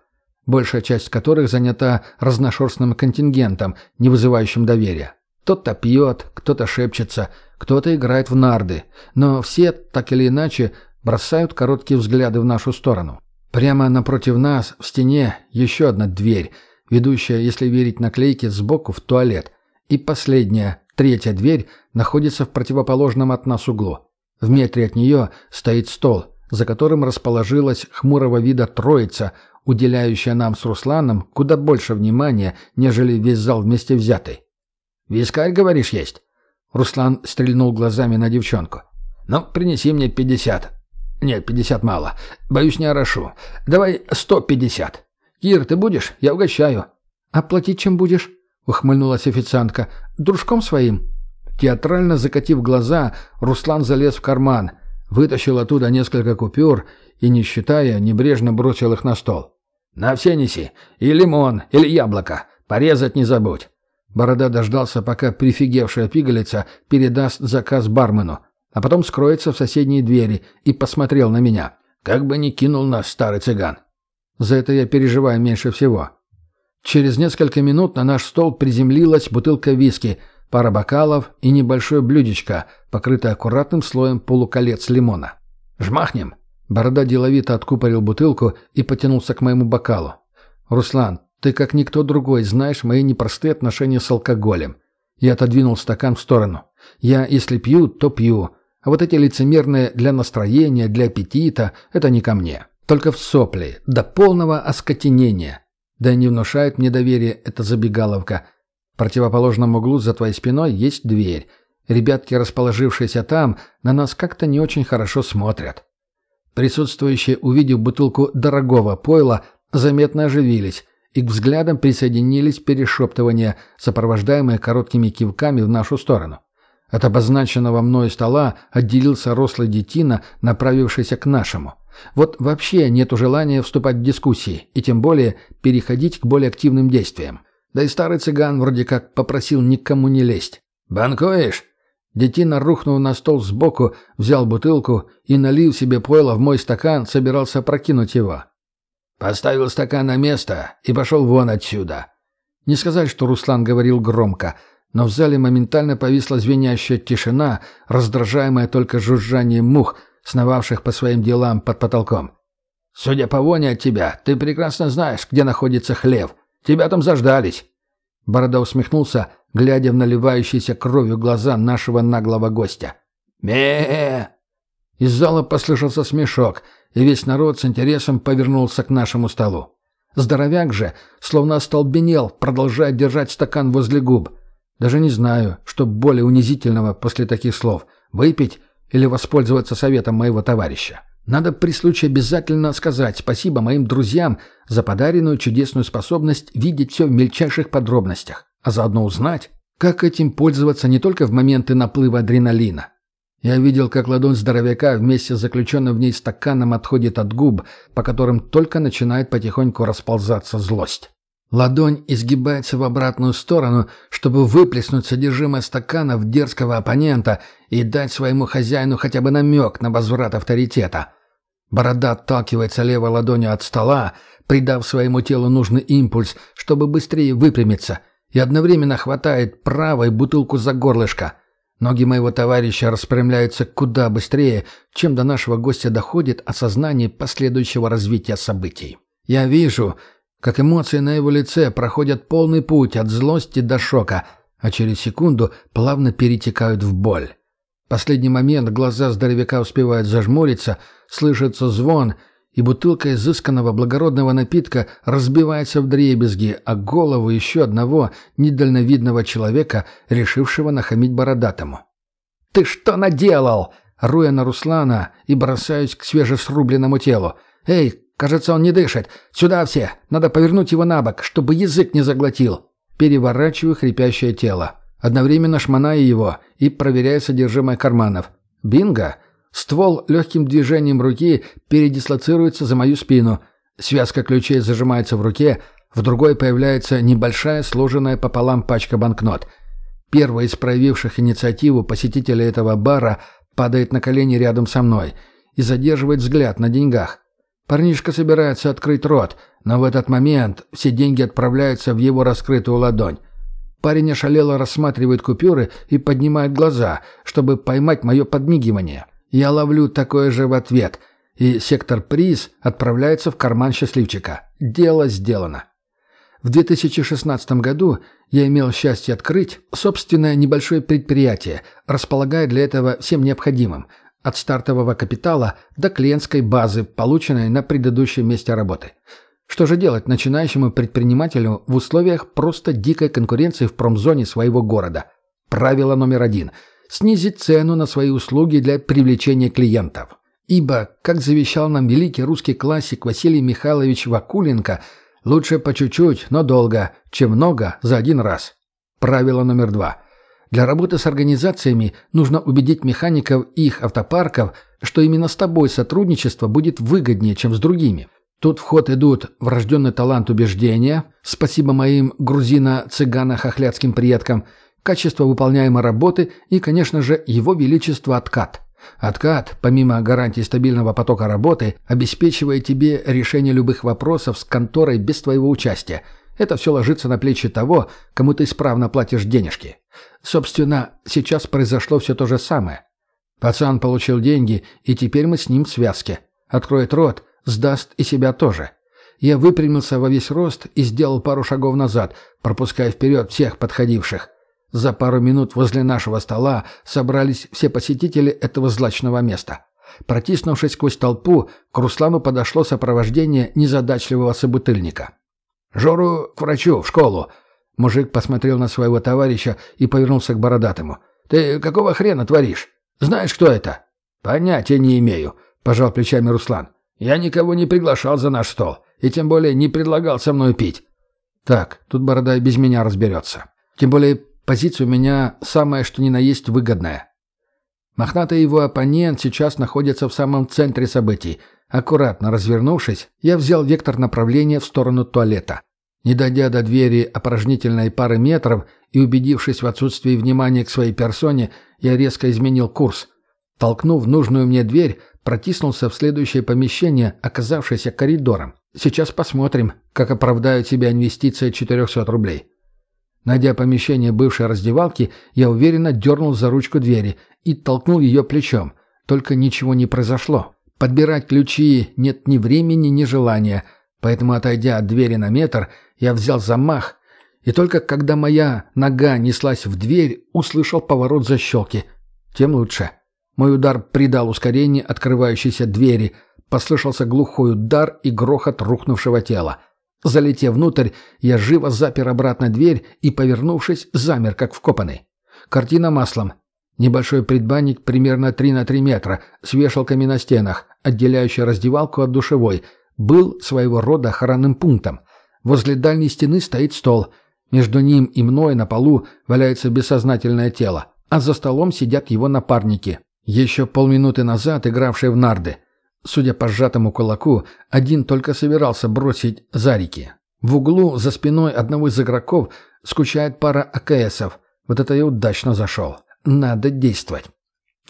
большая часть которых занята разношерстным контингентом, не вызывающим доверия. Кто-то пьет, кто-то шепчется, кто-то играет в нарды, но все, так или иначе, бросают короткие взгляды в нашу сторону. Прямо напротив нас, в стене, еще одна дверь, ведущая, если верить наклейке, сбоку в туалет. И последняя, третья дверь, находится в противоположном от нас углу. В метре от нее стоит стол, за которым расположилась хмурого вида троица, уделяющая нам с Русланом куда больше внимания, нежели весь зал вместе взятый. «Вискарь, говоришь, есть?» Руслан стрельнул глазами на девчонку. «Ну, принеси мне пятьдесят». «Нет, пятьдесят мало. Боюсь, не орошу. Давай сто пятьдесят. Кир, ты будешь? Я угощаю». «А платить чем будешь?» — ухмыльнулась официантка. «Дружком своим?» Театрально закатив глаза, Руслан залез в карман, Вытащил оттуда несколько купюр и, не считая, небрежно бросил их на стол. «На все неси. И лимон, или яблоко. Порезать не забудь». Борода дождался, пока прифигевшая пигалица передаст заказ бармену, а потом скроется в соседней двери и посмотрел на меня. Как бы ни кинул нас старый цыган. За это я переживаю меньше всего. Через несколько минут на наш стол приземлилась бутылка виски – пара бокалов и небольшое блюдечко, покрытое аккуратным слоем полуколец лимона. «Жмахнем!» Борода деловито откупорил бутылку и потянулся к моему бокалу. «Руслан, ты как никто другой знаешь мои непростые отношения с алкоголем. Я отодвинул стакан в сторону. Я, если пью, то пью. А вот эти лицемерные для настроения, для аппетита — это не ко мне. Только в сопли, до полного оскотенения. Да не внушает мне доверие эта забегаловка. Противоположном углу за твоей спиной есть дверь. Ребятки, расположившиеся там, на нас как-то не очень хорошо смотрят. Присутствующие, увидев бутылку дорогого пойла, заметно оживились, и к взглядам присоединились перешептывания, сопровождаемые короткими кивками в нашу сторону. От обозначенного мною стола отделился рослый детина, направившийся к нашему. Вот вообще нету желания вступать в дискуссии, и тем более переходить к более активным действиям. Да и старый цыган вроде как попросил никому не лезть. «Банкуешь?» Детина, рухнув на стол сбоку, взял бутылку и, налив себе пойло в мой стакан, собирался прокинуть его. Поставил стакан на место и пошел вон отсюда. Не сказать, что Руслан говорил громко, но в зале моментально повисла звенящая тишина, раздражаемая только жужжанием мух, сновавших по своим делам под потолком. «Судя по воне от тебя, ты прекрасно знаешь, где находится хлев. Тебя там заждались». Борода усмехнулся, глядя в наливающиеся кровью глаза нашего наглого гостя. ме Из зала послышался смешок, и весь народ с интересом повернулся к нашему столу. Здоровяк же, словно остолбенел, продолжая держать стакан возле губ. Даже не знаю, что более унизительного после таких слов — выпить или воспользоваться советом моего товарища. Надо при случае обязательно сказать спасибо моим друзьям за подаренную чудесную способность видеть все в мельчайших подробностях а заодно узнать, как этим пользоваться не только в моменты наплыва адреналина. Я видел, как ладонь здоровяка вместе с заключенным в ней стаканом отходит от губ, по которым только начинает потихоньку расползаться злость. Ладонь изгибается в обратную сторону, чтобы выплеснуть содержимое стакана в дерзкого оппонента и дать своему хозяину хотя бы намек на возврат авторитета. Борода отталкивается левой ладонью от стола, придав своему телу нужный импульс, чтобы быстрее выпрямиться – и одновременно хватает правой бутылку за горлышко. Ноги моего товарища распрямляются куда быстрее, чем до нашего гостя доходит осознание последующего развития событий. Я вижу, как эмоции на его лице проходят полный путь от злости до шока, а через секунду плавно перетекают в боль. Последний момент глаза здоровяка успевают зажмуриться, слышится звон — и бутылка изысканного благородного напитка разбивается в дребезги, а голову еще одного недальновидного человека, решившего нахамить бородатому. «Ты что наделал?» Руя на Руслана и бросаюсь к свежесрубленному телу. «Эй, кажется, он не дышит. Сюда все. Надо повернуть его на бок, чтобы язык не заглотил». Переворачиваю хрипящее тело. Одновременно шмонаю его и проверяю содержимое карманов. «Бинго!» Ствол легким движением руки передислоцируется за мою спину. Связка ключей зажимается в руке, в другой появляется небольшая сложенная пополам пачка банкнот. Первый из проявивших инициативу посетителя этого бара падает на колени рядом со мной и задерживает взгляд на деньгах. Парнишка собирается открыть рот, но в этот момент все деньги отправляются в его раскрытую ладонь. Парень ошалело рассматривает купюры и поднимает глаза, чтобы поймать мое подмигивание. Я ловлю такое же в ответ, и сектор приз отправляется в карман счастливчика. Дело сделано. В 2016 году я имел счастье открыть собственное небольшое предприятие, располагая для этого всем необходимым – от стартового капитала до клиентской базы, полученной на предыдущем месте работы. Что же делать начинающему предпринимателю в условиях просто дикой конкуренции в промзоне своего города? Правило номер один – снизить цену на свои услуги для привлечения клиентов. Ибо, как завещал нам великий русский классик Василий Михайлович Вакуленко, лучше по чуть-чуть, но долго, чем много за один раз. Правило номер два. Для работы с организациями нужно убедить механиков их автопарков, что именно с тобой сотрудничество будет выгоднее, чем с другими. Тут в ход идут врожденный талант убеждения, спасибо моим грузино-цыгано-хохлядским предкам – качество выполняемой работы и, конечно же, его величество откат. Откат, помимо гарантии стабильного потока работы, обеспечивает тебе решение любых вопросов с конторой без твоего участия. Это все ложится на плечи того, кому ты исправно платишь денежки. Собственно, сейчас произошло все то же самое. Пацан получил деньги, и теперь мы с ним в связке. Откроет рот, сдаст и себя тоже. Я выпрямился во весь рост и сделал пару шагов назад, пропуская вперед всех подходивших. За пару минут возле нашего стола собрались все посетители этого злачного места. Протиснувшись сквозь толпу, к Руслану подошло сопровождение незадачливого собутыльника. «Жору к врачу, в школу!» Мужик посмотрел на своего товарища и повернулся к бородатому. «Ты какого хрена творишь? Знаешь, кто это?» «Понятия не имею», — пожал плечами Руслан. «Я никого не приглашал за наш стол, и тем более не предлагал со мной пить». «Так, тут борода без меня разберется. Тем более позиция у меня самая что ни на есть выгодная. Мохнатый его оппонент сейчас находится в самом центре событий. Аккуратно развернувшись, я взял вектор направления в сторону туалета. Не дойдя до двери опорожнительной пары метров и убедившись в отсутствии внимания к своей персоне, я резко изменил курс. Толкнув нужную мне дверь, протиснулся в следующее помещение, оказавшееся коридором. Сейчас посмотрим, как оправдают себя инвестиция 400 рублей. Найдя помещение бывшей раздевалки, я уверенно дернул за ручку двери и толкнул ее плечом. Только ничего не произошло. Подбирать ключи нет ни времени, ни желания, поэтому, отойдя от двери на метр, я взял замах, и только когда моя нога неслась в дверь, услышал поворот защелки. Тем лучше. Мой удар придал ускорение открывающейся двери, послышался глухой удар и грохот рухнувшего тела. Залетев внутрь, я живо запер обратно дверь и, повернувшись, замер, как вкопанный. Картина маслом. Небольшой предбанник примерно 3 на 3 метра, с вешалками на стенах, отделяющий раздевалку от душевой, был своего рода охранным пунктом. Возле дальней стены стоит стол. Между ним и мной на полу валяется бессознательное тело, а за столом сидят его напарники, еще полминуты назад игравшие в нарды – Судя по сжатому кулаку, один только собирался бросить Зарики. В углу за спиной одного из игроков скучает пара АКСов. Вот это я удачно зашел. Надо действовать.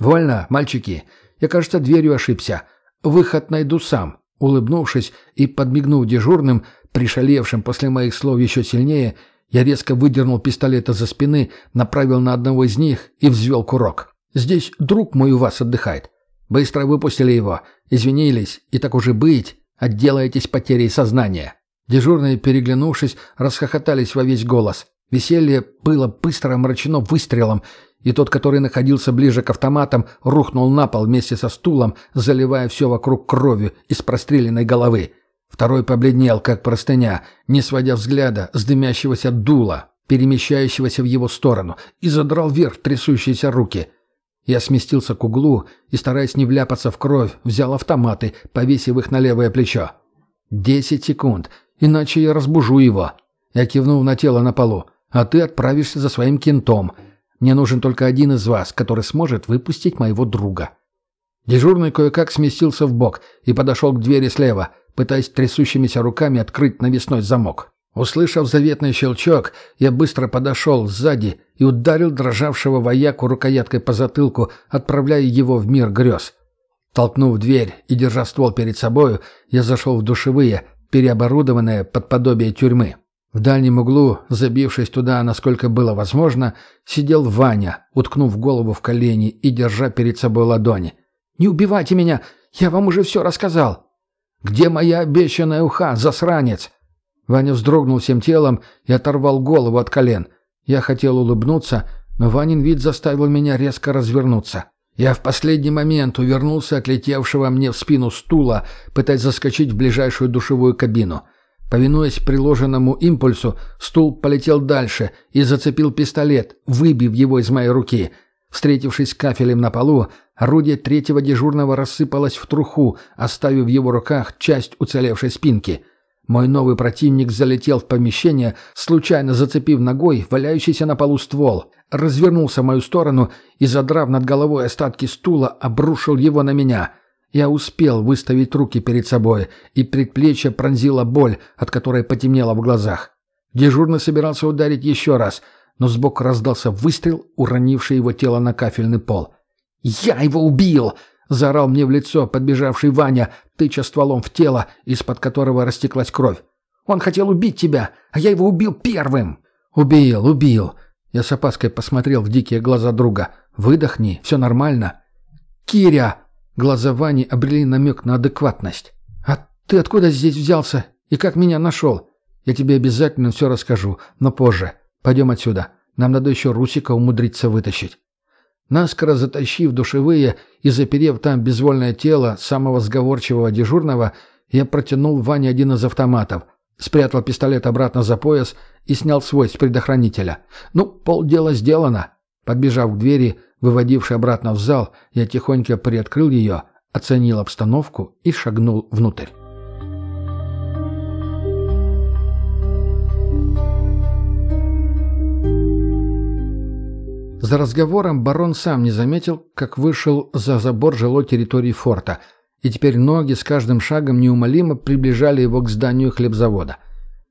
«Вольно, мальчики. Я, кажется, дверью ошибся. Выход найду сам». Улыбнувшись и подмигнув дежурным, пришалевшим после моих слов еще сильнее, я резко выдернул пистолет из-за спины, направил на одного из них и взвел курок. «Здесь друг мой у вас отдыхает. Быстро выпустили его, извинились, и так уже быть, отделаетесь потерей сознания». Дежурные, переглянувшись, расхохотались во весь голос. Веселье было быстро омрачено выстрелом, и тот, который находился ближе к автоматам, рухнул на пол вместе со стулом, заливая все вокруг кровью из простреленной головы. Второй побледнел, как простыня, не сводя взгляда с дымящегося дула, перемещающегося в его сторону, и задрал вверх трясущиеся руки – я сместился к углу и, стараясь не вляпаться в кровь, взял автоматы, повесив их на левое плечо. «Десять секунд, иначе я разбужу его». Я кивнул на тело на полу. «А ты отправишься за своим кентом. Мне нужен только один из вас, который сможет выпустить моего друга». Дежурный кое-как сместился в бок и подошел к двери слева, пытаясь трясущимися руками открыть навесной замок. Услышав заветный щелчок, я быстро подошел сзади и ударил дрожавшего вояку рукояткой по затылку, отправляя его в мир грез. Толкнув дверь и держа ствол перед собою, я зашел в душевые, переоборудованные под подобие тюрьмы. В дальнем углу, забившись туда, насколько было возможно, сидел Ваня, уткнув голову в колени и держа перед собой ладони. «Не убивайте меня! Я вам уже все рассказал!» «Где моя обещанная уха, засранец?» Ваня вздрогнул всем телом и оторвал голову от колен. Я хотел улыбнуться, но Ванин вид заставил меня резко развернуться. Я в последний момент увернулся от летевшего мне в спину стула, пытаясь заскочить в ближайшую душевую кабину. Повинуясь приложенному импульсу, стул полетел дальше и зацепил пистолет, выбив его из моей руки. Встретившись кафелем на полу, орудие третьего дежурного рассыпалось в труху, оставив в его руках часть уцелевшей спинки. Мой новый противник залетел в помещение, случайно зацепив ногой валяющийся на полу ствол, развернулся в мою сторону и, задрав над головой остатки стула, обрушил его на меня. Я успел выставить руки перед собой, и предплечье пронзила боль, от которой потемнело в глазах. Дежурный собирался ударить еще раз, но сбоку раздался выстрел, уронивший его тело на кафельный пол. «Я его убил!» Заорал мне в лицо подбежавший Ваня, тыча стволом в тело, из-под которого растеклась кровь. «Он хотел убить тебя, а я его убил первым!» «Убил, убил!» Я с опаской посмотрел в дикие глаза друга. «Выдохни, все нормально». «Киря!» Глаза Вани обрели намек на адекватность. «А ты откуда здесь взялся? И как меня нашел? Я тебе обязательно все расскажу, но позже. Пойдем отсюда. Нам надо еще Русика умудриться вытащить. Наскоро затащив душевые и заперев там безвольное тело самого сговорчивого дежурного, я протянул Ване один из автоматов, спрятал пистолет обратно за пояс и снял свой с предохранителя. Ну, полдела сделано. Подбежав к двери, выводившей обратно в зал, я тихонько приоткрыл ее, оценил обстановку и шагнул внутрь. За разговором барон сам не заметил, как вышел за забор жилой территории форта, и теперь ноги с каждым шагом неумолимо приближали его к зданию хлебзавода.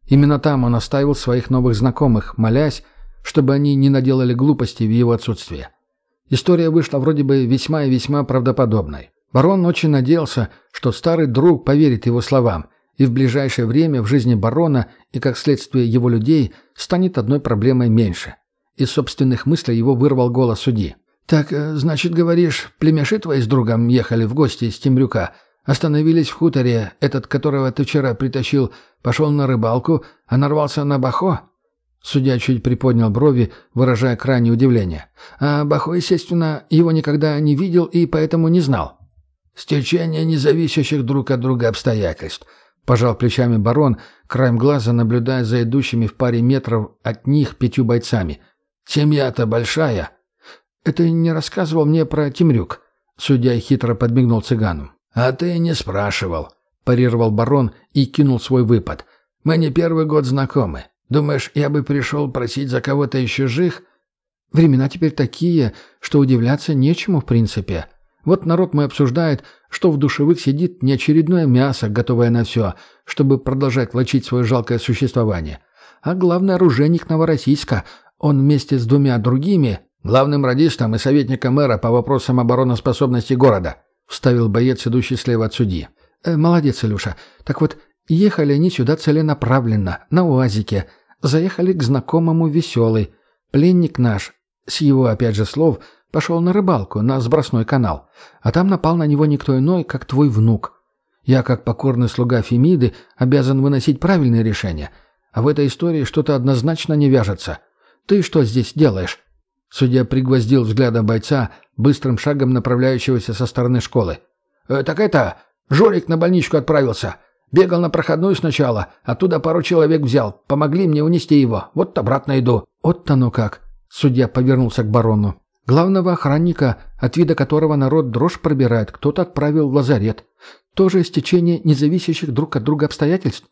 Именно там он оставил своих новых знакомых, молясь, чтобы они не наделали глупостей в его отсутствие. История вышла вроде бы весьма и весьма правдоподобной. Барон очень надеялся, что старый друг поверит его словам, и в ближайшее время в жизни барона и, как следствие, его людей станет одной проблемой меньше. Из собственных мыслей его вырвал голос судьи. «Так, э, значит, говоришь, племяши твои с другом ехали в гости из Темрюка, остановились в хуторе, этот, которого ты вчера притащил, пошел на рыбалку, а нарвался на Бахо?» Судья чуть приподнял брови, выражая крайнее удивление. А Бахо, естественно, его никогда не видел и поэтому не знал. «Стечение независящих друг от друга обстоятельств», — пожал плечами барон, краем глаза наблюдая за идущими в паре метров от них пятью бойцами. «Семья-то большая». «Это не рассказывал мне про Тимрюк», — судья хитро подмигнул цыгану. «А ты не спрашивал», — парировал барон и кинул свой выпад. «Мы не первый год знакомы. Думаешь, я бы пришел просить за кого-то еще жих?» «Времена теперь такие, что удивляться нечему в принципе», вот народ мой обсуждает, что в душевых сидит не очередное мясо, готовое на все, чтобы продолжать влачить свое жалкое существование, а главный оружейник Новороссийска, он вместе с двумя другими, главным радистом и советником мэра по вопросам обороноспособности города, вставил боец, идущий слева от судьи. «Э, «Молодец, Илюша. Так вот, ехали они сюда целенаправленно, на УАЗике, заехали к знакомому веселый. Пленник наш, с его, опять же, слов – Пошел на рыбалку, на сбросной канал. А там напал на него никто иной, как твой внук. Я, как покорный слуга Фемиды, обязан выносить правильные решения. А в этой истории что-то однозначно не вяжется. Ты что здесь делаешь?» Судья пригвоздил взглядом бойца, быстрым шагом направляющегося со стороны школы. «Э, «Так это... Жорик на больничку отправился. Бегал на проходную сначала, оттуда пару человек взял. Помогли мне унести его. Вот обратно иду». «Вот оно как!» Судья повернулся к барону. Главного охранника, от вида которого народ дрожь пробирает, кто-то отправил в лазарет. Тоже стечение независящих друг от друга обстоятельств.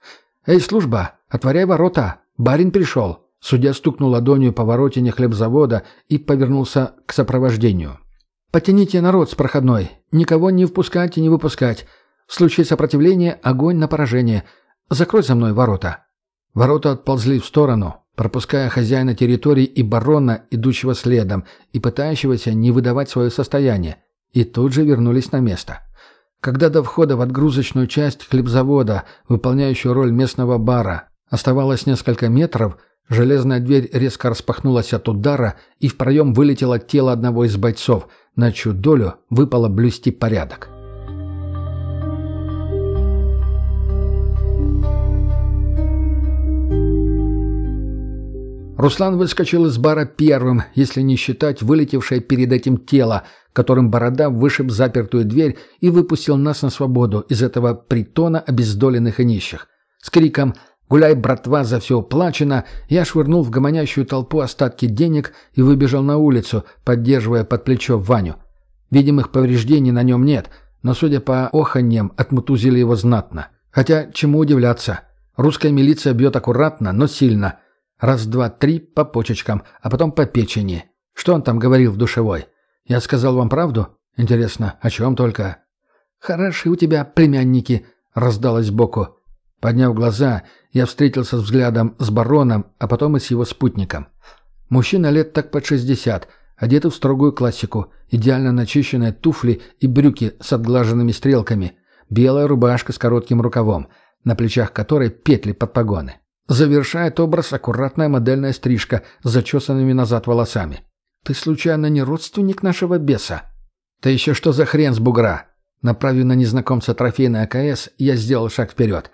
«Эй, служба, отворяй ворота! Барин пришел!» Судья стукнул ладонью по воротине хлебзавода и повернулся к сопровождению. «Потяните народ с проходной. Никого не впускать и не выпускать. В случае сопротивления – огонь на поражение. Закрой за мной ворота». Ворота отползли в сторону, пропуская хозяина территории и барона, идущего следом, и пытающегося не выдавать свое состояние, и тут же вернулись на место. Когда до входа в отгрузочную часть хлебзавода, выполняющую роль местного бара, оставалось несколько метров, железная дверь резко распахнулась от удара, и в проем вылетело тело одного из бойцов, на чью долю выпало блюсти порядок. Руслан выскочил из бара первым, если не считать вылетевшее перед этим тело, которым Борода вышиб запертую дверь и выпустил нас на свободу из этого притона обездоленных и нищих. С криком «Гуляй, братва, за все уплачено!» я швырнул в гомонящую толпу остатки денег и выбежал на улицу, поддерживая под плечо Ваню. Видимых повреждений на нем нет, но, судя по оханьям, отмутузили его знатно. Хотя, чему удивляться? Русская милиция бьет аккуратно, но сильно – Раз, два, три по почечкам, а потом по печени. Что он там говорил в душевой? Я сказал вам правду? Интересно, о чем только? Хороши у тебя племянники, раздалось сбоку. Подняв глаза, я встретился взглядом с бароном, а потом и с его спутником. Мужчина лет так под шестьдесят, одетый в строгую классику, идеально начищенные туфли и брюки с отглаженными стрелками, белая рубашка с коротким рукавом, на плечах которой петли под погоны. Завершает образ аккуратная модельная стрижка с зачесанными назад волосами. «Ты случайно не родственник нашего беса?» «Ты еще что за хрен с бугра?» Направив на незнакомца трофейный АКС, я сделал шаг вперед.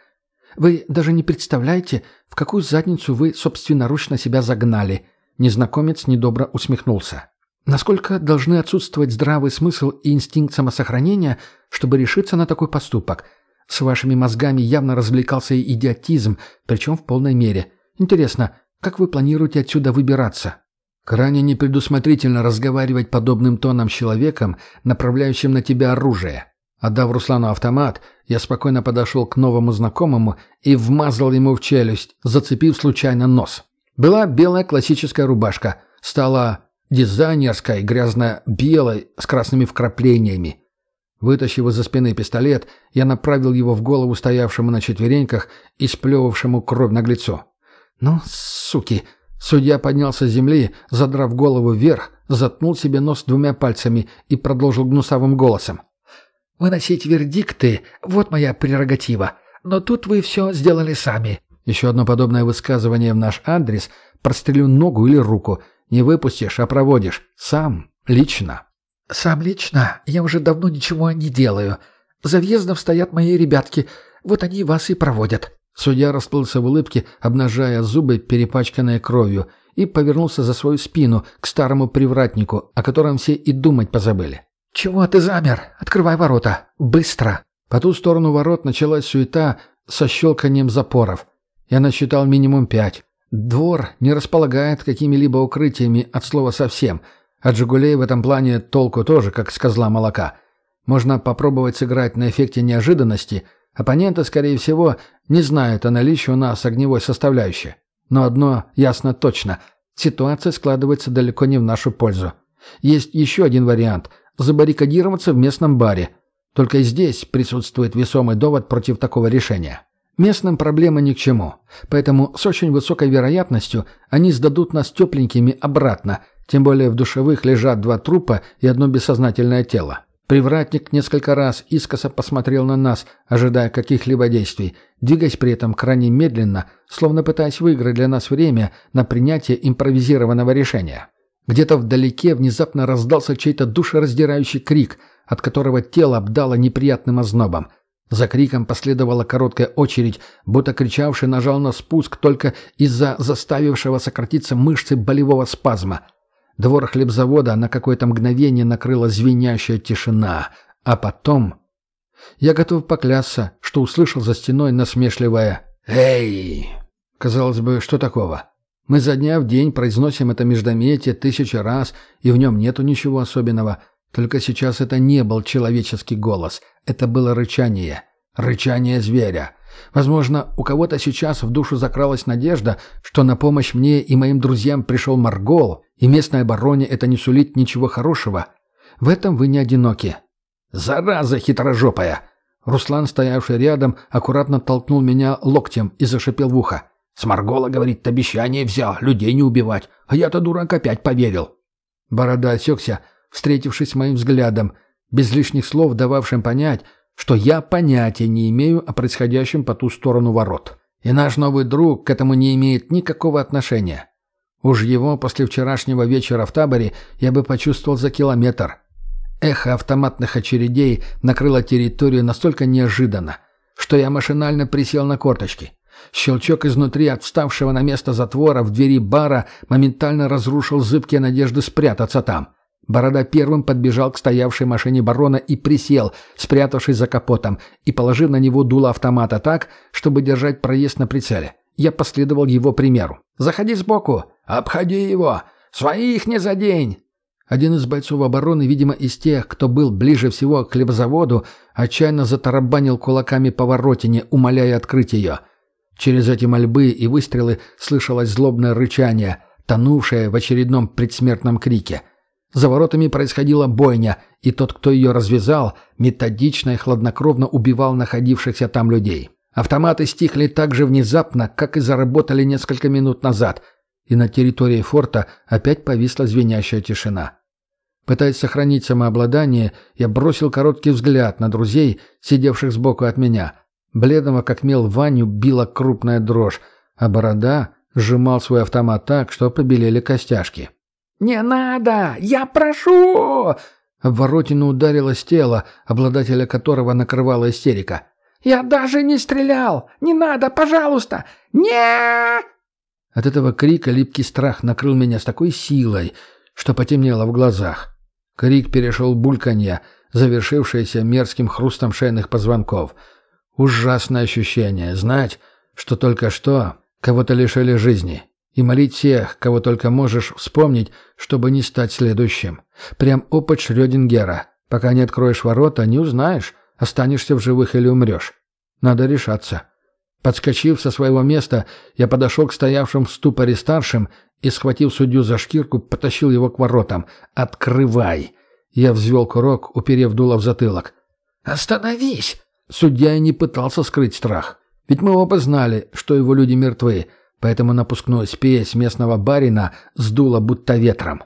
«Вы даже не представляете, в какую задницу вы собственноручно себя загнали». незнакомец недобро усмехнулся. Насколько должны отсутствовать здравый смысл и инстинкт самосохранения, чтобы решиться на такой поступок? С вашими мозгами явно развлекался идиотизм, причем в полной мере. Интересно, как вы планируете отсюда выбираться? Крайне непредусмотрительно разговаривать подобным тоном с человеком, направляющим на тебя оружие. Отдав Руслану автомат, я спокойно подошел к новому знакомому и вмазал ему в челюсть, зацепив случайно нос. Была белая классическая рубашка, стала дизайнерской, грязно-белой, с красными вкраплениями. Вытащив из-за спины пистолет, я направил его в голову стоявшему на четвереньках и сплевывавшему кровь наглецу. «Ну, суки!» Судья поднялся с земли, задрав голову вверх, заткнул себе нос двумя пальцами и продолжил гнусавым голосом. «Выносить вердикты — вот моя прерогатива. Но тут вы все сделали сами». Еще одно подобное высказывание в наш адрес — прострелю ногу или руку. Не выпустишь, а проводишь. Сам. Лично. «Сам лично? Я уже давно ничего не делаю. За въездом стоят мои ребятки. Вот они вас и проводят». Судья расплылся в улыбке, обнажая зубы, перепачканные кровью, и повернулся за свою спину к старому привратнику, о котором все и думать позабыли. «Чего ты замер? Открывай ворота! Быстро!» По ту сторону ворот началась суета со щелканием запоров. Я насчитал минимум пять. Двор не располагает какими-либо укрытиями от слова совсем. От «Жигулей» в этом плане толку тоже, как с козла молока. Можно попробовать сыграть на эффекте неожиданности. Оппоненты, скорее всего, не знают о наличии у нас огневой составляющей. Но одно ясно точно. Ситуация складывается далеко не в нашу пользу. Есть еще один вариант – забаррикадироваться в местном баре. Только здесь присутствует весомый довод против такого решения. Местным проблема ни к чему, поэтому с очень высокой вероятностью они сдадут нас тепленькими обратно, тем более в душевых лежат два трупа и одно бессознательное тело. Привратник несколько раз искоса посмотрел на нас, ожидая каких-либо действий, двигаясь при этом крайне медленно, словно пытаясь выиграть для нас время на принятие импровизированного решения. Где-то вдалеке внезапно раздался чей-то душераздирающий крик, от которого тело обдало неприятным ознобом. За криком последовала короткая очередь, будто кричавший нажал на спуск только из-за заставившего сократиться мышцы болевого спазма – Двор хлебзавода на какое-то мгновение накрыла звенящая тишина, а потом... Я готов поклясться, что услышал за стеной насмешливое «Эй!». Казалось бы, что такого? Мы за дня в день произносим это междометие тысячи раз, и в нем нету ничего особенного. Только сейчас это не был человеческий голос. Это было рычание. Рычание зверя. Возможно, у кого-то сейчас в душу закралась надежда, что на помощь мне и моим друзьям пришел Маргол, и местной обороне это не сулит ничего хорошего. В этом вы не одиноки. «Зараза хитрожопая!» Руслан, стоявший рядом, аккуратно толкнул меня локтем и зашипел в ухо. «С Маргола, говорит, обещание взял, людей не убивать, а я-то, дурак, опять поверил». Борода осекся, встретившись с моим взглядом, без лишних слов дававшим понять, что я понятия не имею о происходящем по ту сторону ворот. И наш новый друг к этому не имеет никакого отношения. Уж его после вчерашнего вечера в таборе я бы почувствовал за километр. Эхо автоматных очередей накрыло территорию настолько неожиданно, что я машинально присел на корточки. Щелчок изнутри от вставшего на место затвора в двери бара моментально разрушил зыбкие надежды спрятаться там. Борода первым подбежал к стоявшей машине барона и присел, спрятавшись за капотом, и положив на него дуло автомата так, чтобы держать проезд на прицеле. Я последовал его примеру. «Заходи сбоку! Обходи его! Своих не задень!» Один из бойцов обороны, видимо, из тех, кто был ближе всего к хлебзаводу, отчаянно затарабанил кулаками по воротине, умоляя открыть ее. Через эти мольбы и выстрелы слышалось злобное рычание, тонувшее в очередном предсмертном крике – за воротами происходила бойня, и тот, кто ее развязал, методично и хладнокровно убивал находившихся там людей. Автоматы стихли так же внезапно, как и заработали несколько минут назад, и на территории форта опять повисла звенящая тишина. Пытаясь сохранить самообладание, я бросил короткий взгляд на друзей, сидевших сбоку от меня. Бледного, как мел Ваню, била крупная дрожь, а борода сжимал свой автомат так, что побелели костяшки. «Не надо! Я прошу!» В воротину ударилось тело, обладателя которого накрывала истерика. «Я даже не стрелял! Не надо, пожалуйста! не От этого крика липкий страх накрыл меня с такой силой, что потемнело в глазах. Крик перешел в бульканье, завершившееся мерзким хрустом шейных позвонков. Ужасное ощущение знать, что только что кого-то лишили жизни, и молить всех, кого только можешь вспомнить, чтобы не стать следующим. Прям опыт Шрёдингера. Пока не откроешь ворота, не узнаешь, останешься в живых или умрешь. Надо решаться. Подскочив со своего места, я подошел к стоявшим в ступоре старшим и, схватив судью за шкирку, потащил его к воротам. «Открывай!» Я взвел курок, уперев дуло в затылок. «Остановись!» Судья и не пытался скрыть страх. Ведь мы оба знали, что его люди мертвы, поэтому напускную спесь местного барина сдуло будто ветром.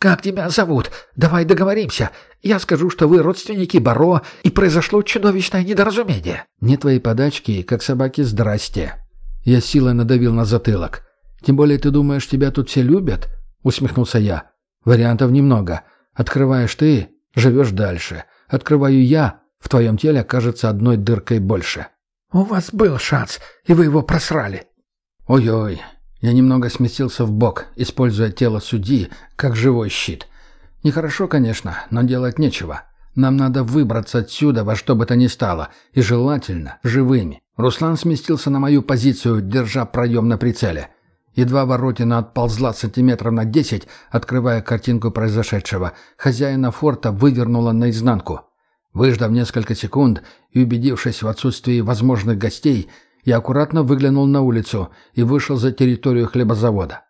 «Как тебя зовут? Давай договоримся. Я скажу, что вы родственники Баро, и произошло чудовищное недоразумение». «Не твои подачки, как собаки, здрасте». Я силой надавил на затылок. «Тем более ты думаешь, тебя тут все любят?» — усмехнулся я. «Вариантов немного. Открываешь ты — живешь дальше. Открываю я — в твоем теле окажется одной дыркой больше». «У вас был шанс, и вы его просрали». «Ой-ой, я немного сместился в бок, используя тело судьи как живой щит. Нехорошо, конечно, но делать нечего. Нам надо выбраться отсюда во что бы то ни стало, и желательно живыми. Руслан сместился на мою позицию, держа проем на прицеле. Едва воротина отползла сантиметров на десять, открывая картинку произошедшего, хозяина форта вывернула наизнанку. Выждав несколько секунд и убедившись в отсутствии возможных гостей, я аккуратно выглянул на улицу и вышел за территорию хлебозавода.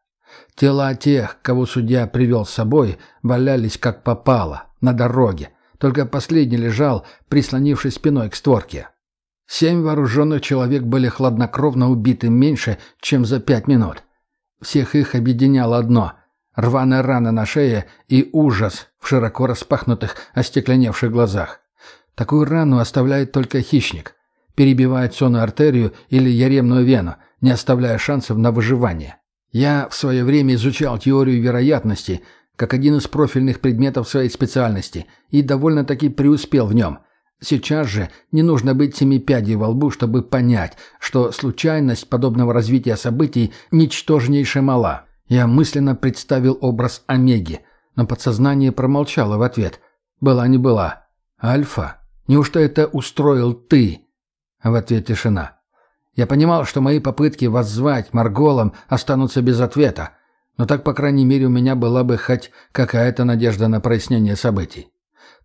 Тела тех, кого судья привел с собой, валялись как попало, на дороге. Только последний лежал, прислонившись спиной к створке. Семь вооруженных человек были хладнокровно убиты меньше, чем за пять минут. Всех их объединяло одно — рваная рана на шее и ужас в широко распахнутых, остекленевших глазах. Такую рану оставляет только хищник перебивает сонную артерию или яремную вену, не оставляя шансов на выживание. Я в свое время изучал теорию вероятности как один из профильных предметов своей специальности и довольно-таки преуспел в нем. Сейчас же не нужно быть семипядей во лбу, чтобы понять, что случайность подобного развития событий ничтожнейше мала. Я мысленно представил образ Омеги, но подсознание промолчало в ответ. Была не была. Альфа? Неужто это устроил ты? В ответ тишина. Я понимал, что мои попытки воззвать Марголом останутся без ответа, но так, по крайней мере, у меня была бы хоть какая-то надежда на прояснение событий.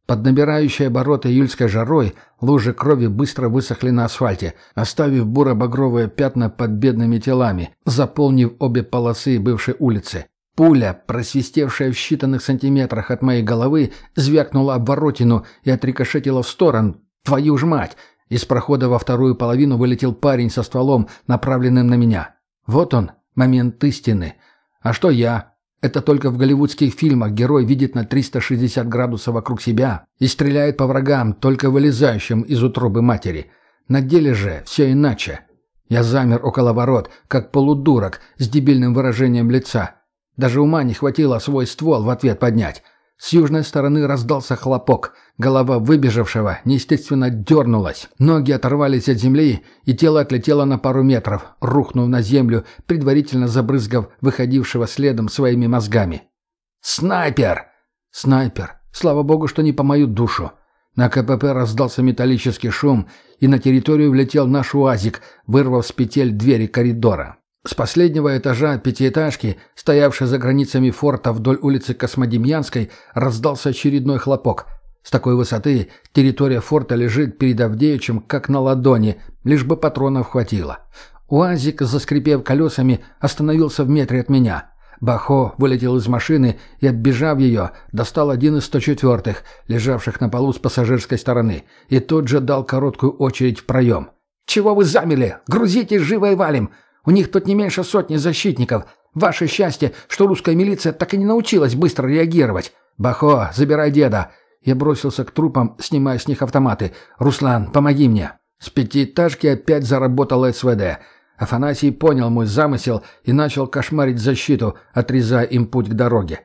Под набирающей обороты июльской жарой лужи крови быстро высохли на асфальте, оставив буро-багровые пятна под бедными телами, заполнив обе полосы бывшей улицы. Пуля, просвистевшая в считанных сантиметрах от моей головы, звякнула об воротину и отрикошетила в сторону. «Твою ж мать!» Из прохода во вторую половину вылетел парень со стволом, направленным на меня. Вот он, момент истины. А что я? Это только в голливудских фильмах герой видит на 360 градусов вокруг себя и стреляет по врагам, только вылезающим из утробы матери. На деле же все иначе. Я замер около ворот, как полудурок с дебильным выражением лица. Даже ума не хватило свой ствол в ответ поднять. С южной стороны раздался хлопок. Голова выбежавшего неестественно дернулась. Ноги оторвались от земли, и тело отлетело на пару метров, рухнув на землю, предварительно забрызгав выходившего следом своими мозгами. «Снайпер!» «Снайпер! Слава богу, что не по мою душу!» На КПП раздался металлический шум, и на территорию влетел наш УАЗик, вырвав с петель двери коридора. С последнего этажа пятиэтажки, стоявшей за границами форта вдоль улицы Космодемьянской, раздался очередной хлопок. С такой высоты территория форта лежит перед Авдеевичем как на ладони, лишь бы патронов хватило. УАЗик, заскрипев колесами, остановился в метре от меня. Бахо вылетел из машины и, оббежав ее, достал один из 104-х, лежавших на полу с пассажирской стороны, и тот же дал короткую очередь в проем. «Чего вы замели? Грузите, живо и валим!» У них тут не меньше сотни защитников. Ваше счастье, что русская милиция так и не научилась быстро реагировать. Бахо, забирай деда. Я бросился к трупам, снимая с них автоматы. «Руслан, помоги мне!» С пятиэтажки опять заработал СВД. Афанасий понял мой замысел и начал кошмарить защиту, отрезая им путь к дороге.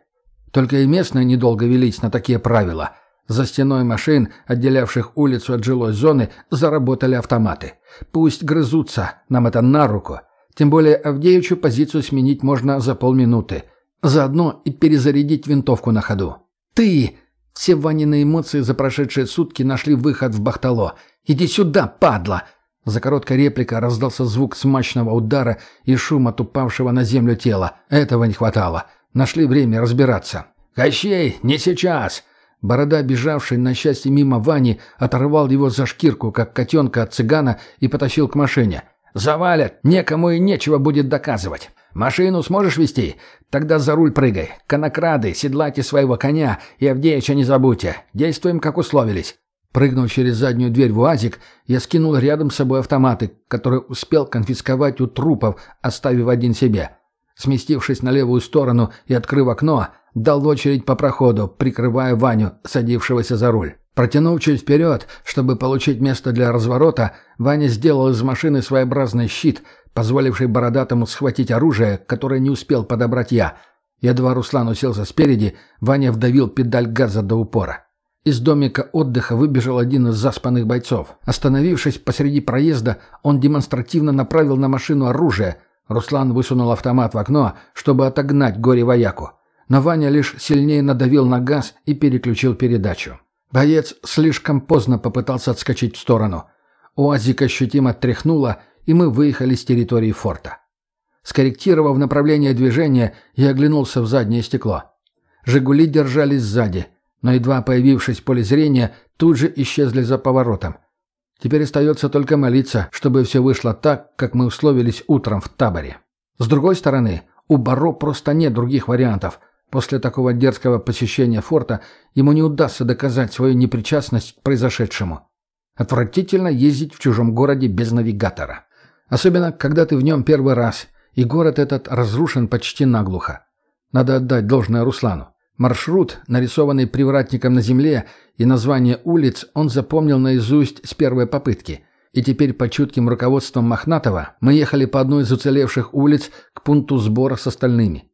Только и местные недолго велись на такие правила. За стеной машин, отделявших улицу от жилой зоны, заработали автоматы. Пусть грызутся, нам это на руку. Тем более Авдеевичу позицию сменить можно за полминуты. Заодно и перезарядить винтовку на ходу. «Ты!» Все Ванины эмоции за прошедшие сутки нашли выход в Бахтало. «Иди сюда, падла!» За короткой репликой раздался звук смачного удара и шум от упавшего на землю тела. Этого не хватало. Нашли время разбираться. «Кощей, не сейчас!» Борода, бежавший на счастье мимо Вани, оторвал его за шкирку, как котенка от цыгана, и потащил к машине. «Завалят! Некому и нечего будет доказывать. Машину сможешь вести? Тогда за руль прыгай. Конокрады, седлайте своего коня и Авдеича не забудьте. Действуем, как условились». Прыгнув через заднюю дверь в УАЗик, я скинул рядом с собой автоматы, которые успел конфисковать у трупов, оставив один себе. Сместившись на левую сторону и открыв окно, дал очередь по проходу, прикрывая Ваню, садившегося за руль. Протянув чуть вперед, чтобы получить место для разворота, Ваня сделал из машины своеобразный щит, позволивший бородатому схватить оружие, которое не успел подобрать я. Едва Руслан уселся спереди, Ваня вдавил педаль газа до упора. Из домика отдыха выбежал один из заспанных бойцов. Остановившись посреди проезда, он демонстративно направил на машину оружие. Руслан высунул автомат в окно, чтобы отогнать горе-вояку но Ваня лишь сильнее надавил на газ и переключил передачу. Боец слишком поздно попытался отскочить в сторону. УАЗик ощутимо тряхнуло, и мы выехали с территории форта. Скорректировав направление движения, я оглянулся в заднее стекло. «Жигули» держались сзади, но едва появившись в поле зрения, тут же исчезли за поворотом. Теперь остается только молиться, чтобы все вышло так, как мы условились утром в таборе. С другой стороны, у Баро просто нет других вариантов. После такого дерзкого посещения форта ему не удастся доказать свою непричастность к произошедшему. Отвратительно ездить в чужом городе без навигатора. Особенно, когда ты в нем первый раз, и город этот разрушен почти наглухо. Надо отдать должное Руслану. Маршрут, нарисованный привратником на земле, и название улиц он запомнил наизусть с первой попытки. И теперь под чутким руководством Мохнатова мы ехали по одной из уцелевших улиц к пункту сбора с остальными.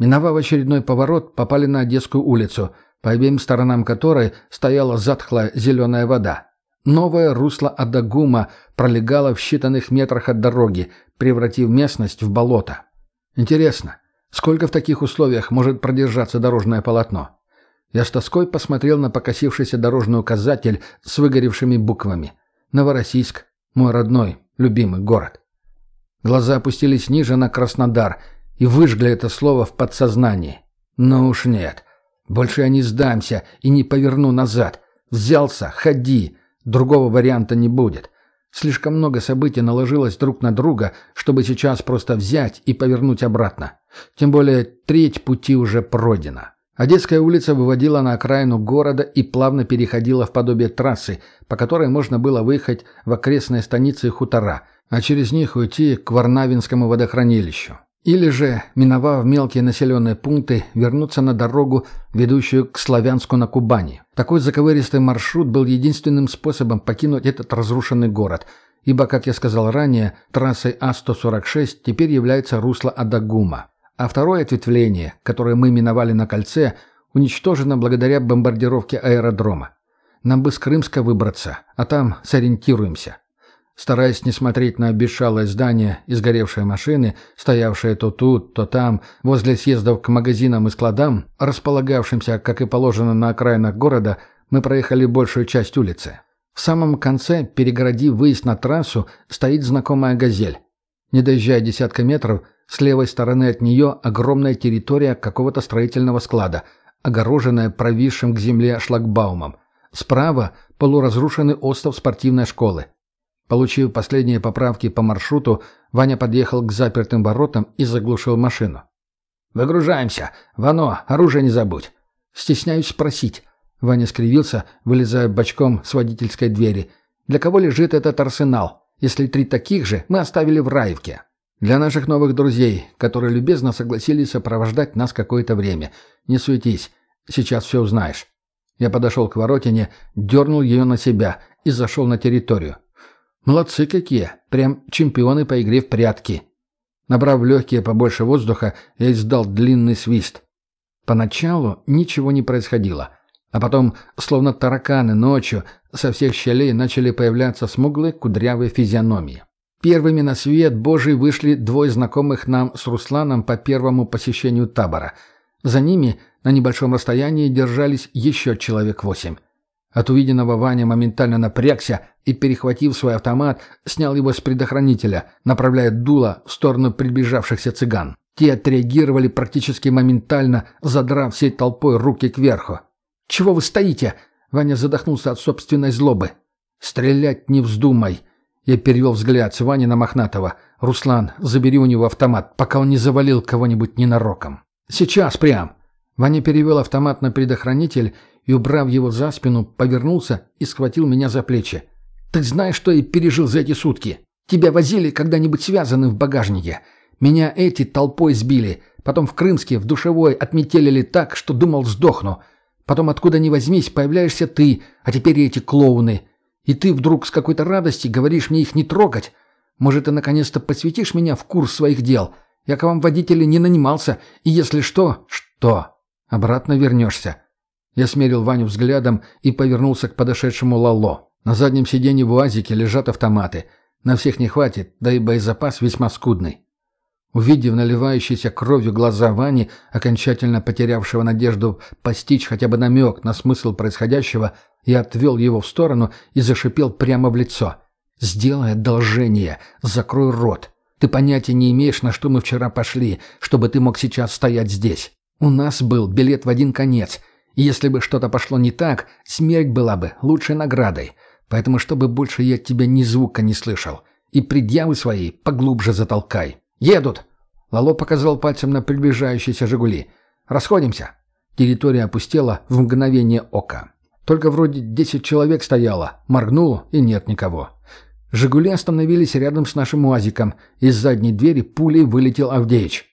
Миновав очередной поворот, попали на Одесскую улицу, по обеим сторонам которой стояла затхлая зеленая вода. Новое русло Адагума пролегало в считанных метрах от дороги, превратив местность в болото. Интересно, сколько в таких условиях может продержаться дорожное полотно? Я с тоской посмотрел на покосившийся дорожный указатель с выгоревшими буквами. Новороссийск, мой родной, любимый город. Глаза опустились ниже на Краснодар – и выжгли это слово в подсознании. Но уж нет. Больше я не сдамся и не поверну назад. Взялся, ходи. Другого варианта не будет. Слишком много событий наложилось друг на друга, чтобы сейчас просто взять и повернуть обратно. Тем более треть пути уже пройдена. Одесская улица выводила на окраину города и плавно переходила в подобие трассы, по которой можно было выехать в окрестные станицы хутора, а через них уйти к Варнавинскому водохранилищу. Или же, миновав мелкие населенные пункты, вернуться на дорогу, ведущую к Славянску на Кубани. Такой заковыристый маршрут был единственным способом покинуть этот разрушенный город, ибо, как я сказал ранее, трассой А-146 теперь является русло Адагума. А второе ответвление, которое мы миновали на кольце, уничтожено благодаря бомбардировке аэродрома. Нам бы с Крымска выбраться, а там сориентируемся. Стараясь не смотреть на обещалое здание и сгоревшие машины, стоявшие то тут, то там, возле съездов к магазинам и складам, располагавшимся, как и положено на окраинах города, мы проехали большую часть улицы. В самом конце, перегородив выезд на трассу, стоит знакомая «Газель». Не доезжая десятка метров, с левой стороны от нее огромная территория какого-то строительного склада, огороженная провисшим к земле шлагбаумом. Справа – полуразрушенный остров спортивной школы. Получив последние поправки по маршруту, Ваня подъехал к запертым воротам и заглушил машину. «Выгружаемся! Вано, оружие не забудь!» «Стесняюсь спросить». Ваня скривился, вылезая бочком с водительской двери. «Для кого лежит этот арсенал? Если три таких же мы оставили в Раевке». «Для наших новых друзей, которые любезно согласились сопровождать нас какое-то время. Не суетись, сейчас все узнаешь». Я подошел к воротине, дернул ее на себя и зашел на территорию. Молодцы какие, прям чемпионы по игре в прятки. Набрав легкие побольше воздуха, я издал длинный свист. Поначалу ничего не происходило, а потом, словно тараканы ночью, со всех щелей начали появляться смуглые кудрявые физиономии. Первыми на свет Божий вышли двое знакомых нам с Русланом по первому посещению табора. За ними на небольшом расстоянии держались еще человек восемь. От увиденного Ваня моментально напрягся и, перехватив свой автомат, снял его с предохранителя, направляя дуло в сторону приближавшихся цыган. Те отреагировали практически моментально, задрав всей толпой руки кверху. «Чего вы стоите?» Ваня задохнулся от собственной злобы. «Стрелять не вздумай!» Я перевел взгляд с Вани на Мохнатого. «Руслан, забери у него автомат, пока он не завалил кого-нибудь ненароком». «Сейчас прям!» Ваня перевел автомат на предохранитель и, убрав его за спину, повернулся и схватил меня за плечи. «Ты знаешь, что я пережил за эти сутки? Тебя возили когда-нибудь связанным в багажнике. Меня эти толпой сбили. Потом в Крымске, в душевой, отметелили так, что думал сдохну. Потом откуда ни возьмись, появляешься ты, а теперь эти клоуны. И ты вдруг с какой-то радости говоришь мне их не трогать. Может, ты наконец-то посвятишь меня в курс своих дел? Я к вам водителя не нанимался, и если что... Что? Обратно вернешься. Я смерил Ваню взглядом и повернулся к подошедшему Лало. На заднем сиденье в УАЗике лежат автоматы. На всех не хватит, да и боезапас весьма скудный. Увидев наливающиеся кровью глаза Вани, окончательно потерявшего надежду постичь хотя бы намек на смысл происходящего, я отвел его в сторону и зашипел прямо в лицо. «Сделай одолжение, закрой рот. Ты понятия не имеешь, на что мы вчера пошли, чтобы ты мог сейчас стоять здесь. У нас был билет в один конец, если бы что-то пошло не так, смерть была бы лучшей наградой. Поэтому, чтобы больше я от тебя ни звука не слышал. И предъявы свои поглубже затолкай». «Едут!» Лало показал пальцем на приближающиеся «Жигули». «Расходимся!» Территория опустела в мгновение ока. Только вроде десять человек стояло. Моргнул, и нет никого. «Жигули» остановились рядом с нашим УАЗиком. Из задней двери пулей вылетел Авдеич.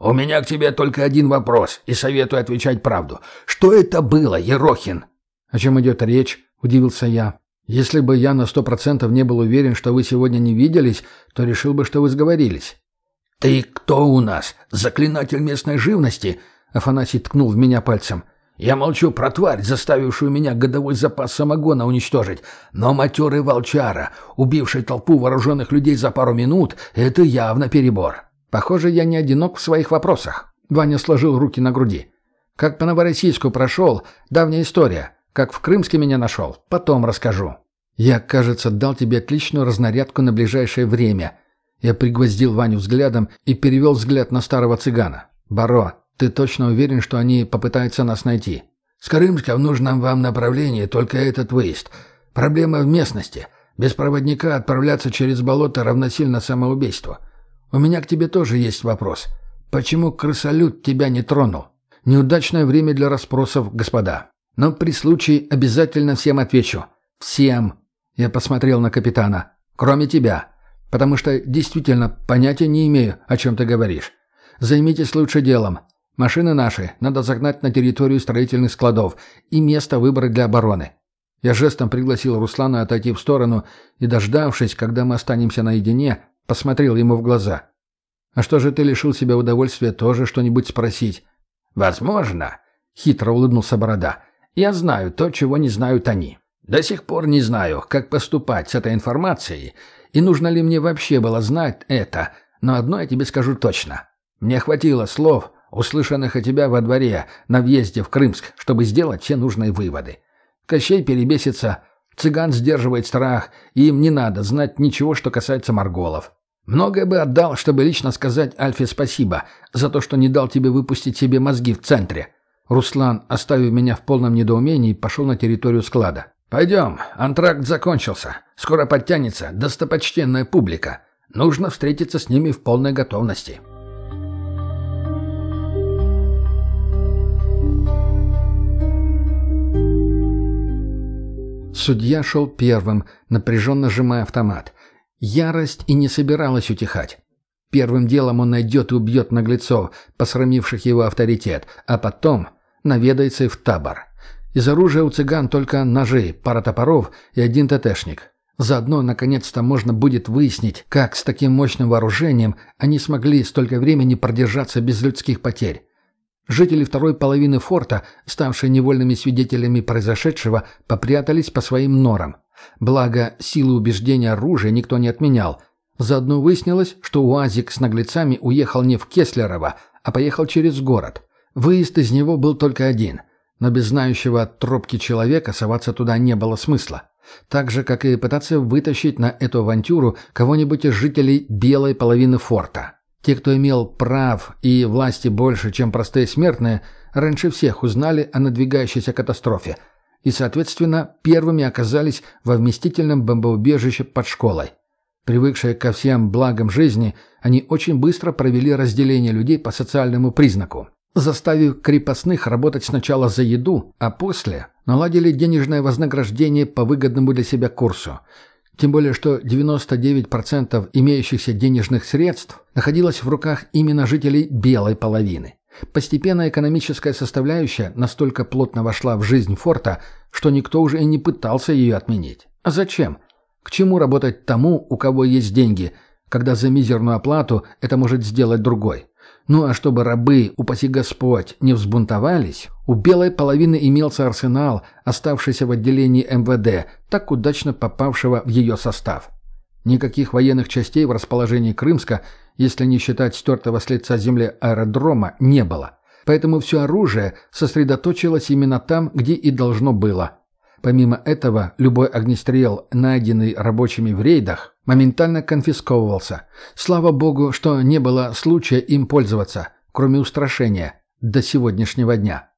«У меня к тебе только один вопрос, и советую отвечать правду. Что это было, Ерохин?» «О чем идет речь?» – удивился я. «Если бы я на сто процентов не был уверен, что вы сегодня не виделись, то решил бы, что вы сговорились. «Ты кто у нас? Заклинатель местной живности?» Афанасий ткнул в меня пальцем. «Я молчу про тварь, заставившую меня годовой запас самогона уничтожить. Но матерый волчара, убивший толпу вооруженных людей за пару минут, это явно перебор». «Похоже, я не одинок в своих вопросах». Ваня сложил руки на груди. «Как по Новороссийску прошел, давняя история. Как в Крымске меня нашел, потом расскажу». «Я, кажется, дал тебе отличную разнарядку на ближайшее время», я пригвоздил Ваню взглядом и перевел взгляд на старого цыгана. «Баро, ты точно уверен, что они попытаются нас найти?» «С Крымска в нужном вам направлении только этот выезд. Проблема в местности. Без проводника отправляться через болото равносильно самоубийству. У меня к тебе тоже есть вопрос. Почему крысолют тебя не тронул?» «Неудачное время для расспросов, господа. Но при случае обязательно всем отвечу. Всем!» Я посмотрел на капитана. «Кроме тебя. Потому что действительно понятия не имею, о чем ты говоришь. Займитесь лучше делом. Машины наши надо загнать на территорию строительных складов и место выбрать для обороны. Я жестом пригласил Руслана отойти в сторону и, дождавшись, когда мы останемся наедине, посмотрел ему в глаза. «А что же ты лишил себя удовольствия тоже что-нибудь спросить?» «Возможно», — хитро улыбнулся Борода. «Я знаю то, чего не знают они. До сих пор не знаю, как поступать с этой информацией, и нужно ли мне вообще было знать это, но одно я тебе скажу точно. Мне хватило слов, услышанных от тебя во дворе на въезде в Крымск, чтобы сделать все нужные выводы. Кощей перебесится, цыган сдерживает страх, и им не надо знать ничего, что касается Марголов. Многое бы отдал, чтобы лично сказать Альфе спасибо за то, что не дал тебе выпустить себе мозги в центре. Руслан, оставив меня в полном недоумении, пошел на территорию склада. «Пойдем, антракт закончился. Скоро подтянется достопочтенная публика. Нужно встретиться с ними в полной готовности». Судья шел первым, напряженно сжимая автомат. Ярость и не собиралась утихать. Первым делом он найдет и убьет наглецов, посрамивших его авторитет, а потом наведается и в табор. Из оружия у цыган только ножи, пара топоров и один ТТшник. Заодно, наконец-то, можно будет выяснить, как с таким мощным вооружением они смогли столько времени продержаться без людских потерь. Жители второй половины форта, ставшие невольными свидетелями произошедшего, попрятались по своим норам. Благо, силы убеждения оружия никто не отменял. Заодно выяснилось, что УАЗик с наглецами уехал не в Кеслерово, а поехал через город. Выезд из него был только один, но без знающего тропки человека соваться туда не было смысла. Так же, как и пытаться вытащить на эту авантюру кого-нибудь из жителей белой половины форта. Те, кто имел прав и власти больше, чем простые смертные, раньше всех узнали о надвигающейся катастрофе и, соответственно, первыми оказались во вместительном бомбоубежище под школой. Привыкшие ко всем благам жизни, они очень быстро провели разделение людей по социальному признаку, заставив крепостных работать сначала за еду, а после наладили денежное вознаграждение по выгодному для себя курсу. Тем более, что 99% имеющихся денежных средств находилось в руках именно жителей белой половины. Постепенно экономическая составляющая настолько плотно вошла в жизнь форта, что никто уже и не пытался ее отменить. А зачем? К чему работать тому, у кого есть деньги, когда за мизерную оплату это может сделать другой? Ну а чтобы рабы, упаси Господь, не взбунтовались, у белой половины имелся арсенал, оставшийся в отделении МВД, так удачно попавшего в ее состав. Никаких военных частей в расположении Крымска, если не считать стертого с лица земли аэродрома, не было. Поэтому все оружие сосредоточилось именно там, где и должно было – Помимо этого, любой огнестрел, найденный рабочими в рейдах, моментально конфисковывался. Слава богу, что не было случая им пользоваться, кроме устрашения, до сегодняшнего дня.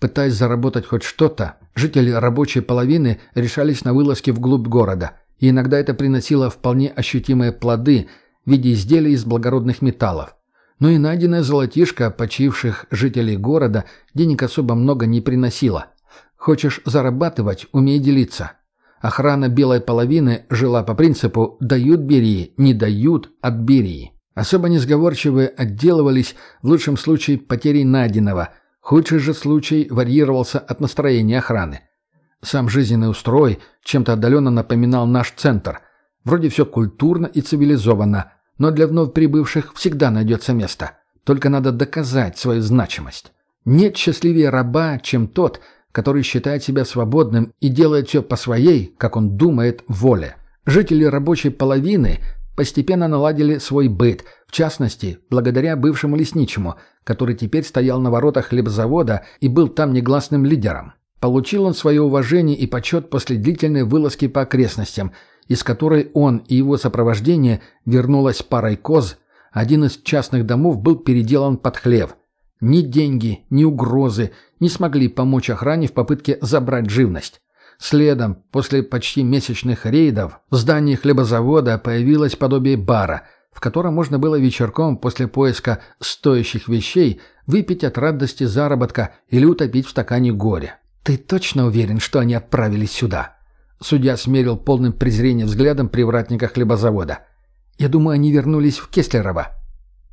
Пытаясь заработать хоть что-то, жители рабочей половины решались на вылазки вглубь города, и иногда это приносило вполне ощутимые плоды в виде изделий из благородных металлов. Но и найденная золотишко почивших жителей города денег особо много не приносило – Хочешь зарабатывать – умей делиться. Охрана белой половины жила по принципу «дают – бери, не дают – отбери». Особо несговорчивые отделывались в лучшем случае потерей найденного, худший же случай варьировался от настроения охраны. Сам жизненный устрой чем-то отдаленно напоминал наш центр. Вроде все культурно и цивилизованно, но для вновь прибывших всегда найдется место. Только надо доказать свою значимость. Нет счастливее раба, чем тот – который считает себя свободным и делает все по своей, как он думает, воле. Жители рабочей половины постепенно наладили свой быт, в частности, благодаря бывшему лесничему, который теперь стоял на воротах хлебзавода и был там негласным лидером. Получил он свое уважение и почет после длительной вылазки по окрестностям, из которой он и его сопровождение вернулось парой коз, один из частных домов был переделан под хлев – ни деньги, ни угрозы не смогли помочь охране в попытке забрать живность. Следом, после почти месячных рейдов, в здании хлебозавода появилось подобие бара, в котором можно было вечерком после поиска стоящих вещей выпить от радости заработка или утопить в стакане горя. «Ты точно уверен, что они отправились сюда?» Судья смерил полным презрением взглядом привратника хлебозавода. «Я думаю, они вернулись в Кеслерово».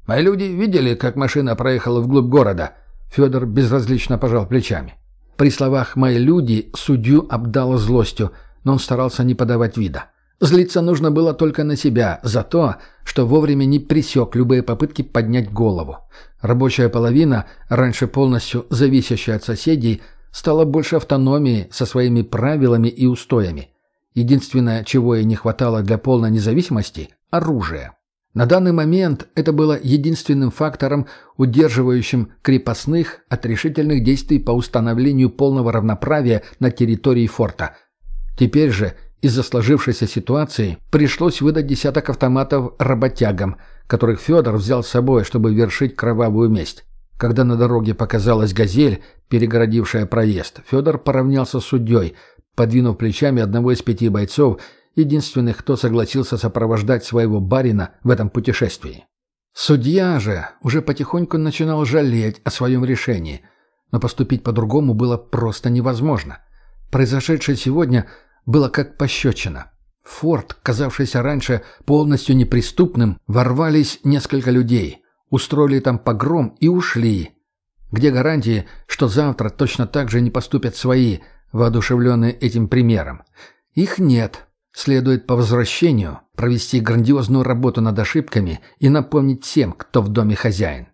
Мои люди видели, как машина проехала вглубь города. Федор безразлично пожал плечами. При словах «мои люди» судью обдало злостью, но он старался не подавать вида. Злиться нужно было только на себя за то, что вовремя не пресек любые попытки поднять голову. Рабочая половина, раньше полностью зависящая от соседей, стала больше автономии со своими правилами и устоями. Единственное, чего ей не хватало для полной независимости – оружие. На данный момент это было единственным фактором, удерживающим крепостных от решительных действий по установлению полного равноправия на территории форта. Теперь же, из-за сложившейся ситуации, пришлось выдать десяток автоматов работягам, которых Федор взял с собой, чтобы вершить кровавую месть. Когда на дороге показалась «Газель», перегородившая проезд, Федор поравнялся с судьей, подвинув плечами одного из пяти бойцов единственных, кто согласился сопровождать своего барина в этом путешествии. Судья же уже потихоньку начинал жалеть о своем решении, но поступить по-другому было просто невозможно. Произошедшее сегодня было как пощечина. Форт, казавшийся раньше полностью неприступным, ворвались несколько людей, устроили там погром и ушли. Где гарантии, что завтра точно так же не поступят свои, воодушевленные этим примером? Их нет. Следует по возвращению провести грандиозную работу над ошибками и напомнить всем, кто в доме хозяин.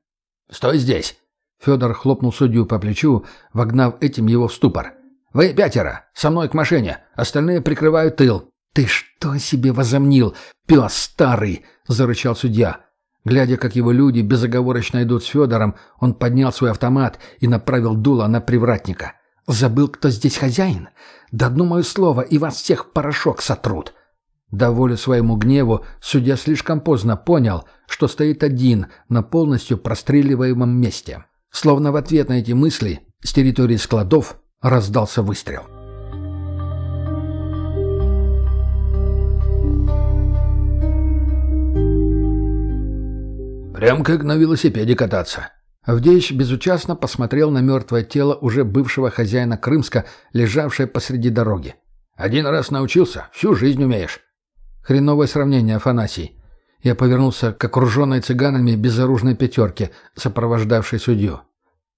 «Стой здесь!» Федор хлопнул судью по плечу, вогнав этим его в ступор. «Вы пятеро! Со мной к машине! Остальные прикрывают тыл!» «Ты что себе возомнил, пес старый?» — зарычал судья. Глядя, как его люди безоговорочно идут с Федором, он поднял свой автомат и направил дуло на привратника. «Забыл, кто здесь хозяин? Да одно мое слово, и вас всех порошок сотрут!» До своему гневу судья слишком поздно понял, что стоит один на полностью простреливаемом месте. Словно в ответ на эти мысли с территории складов раздался выстрел. «Прям как на велосипеде кататься». Авдеич безучастно посмотрел на мертвое тело уже бывшего хозяина Крымска, лежавшее посреди дороги. «Один раз научился, всю жизнь умеешь». Хреновое сравнение, Афанасий. Я повернулся к окруженной цыганами безоружной пятерке, сопровождавшей судью.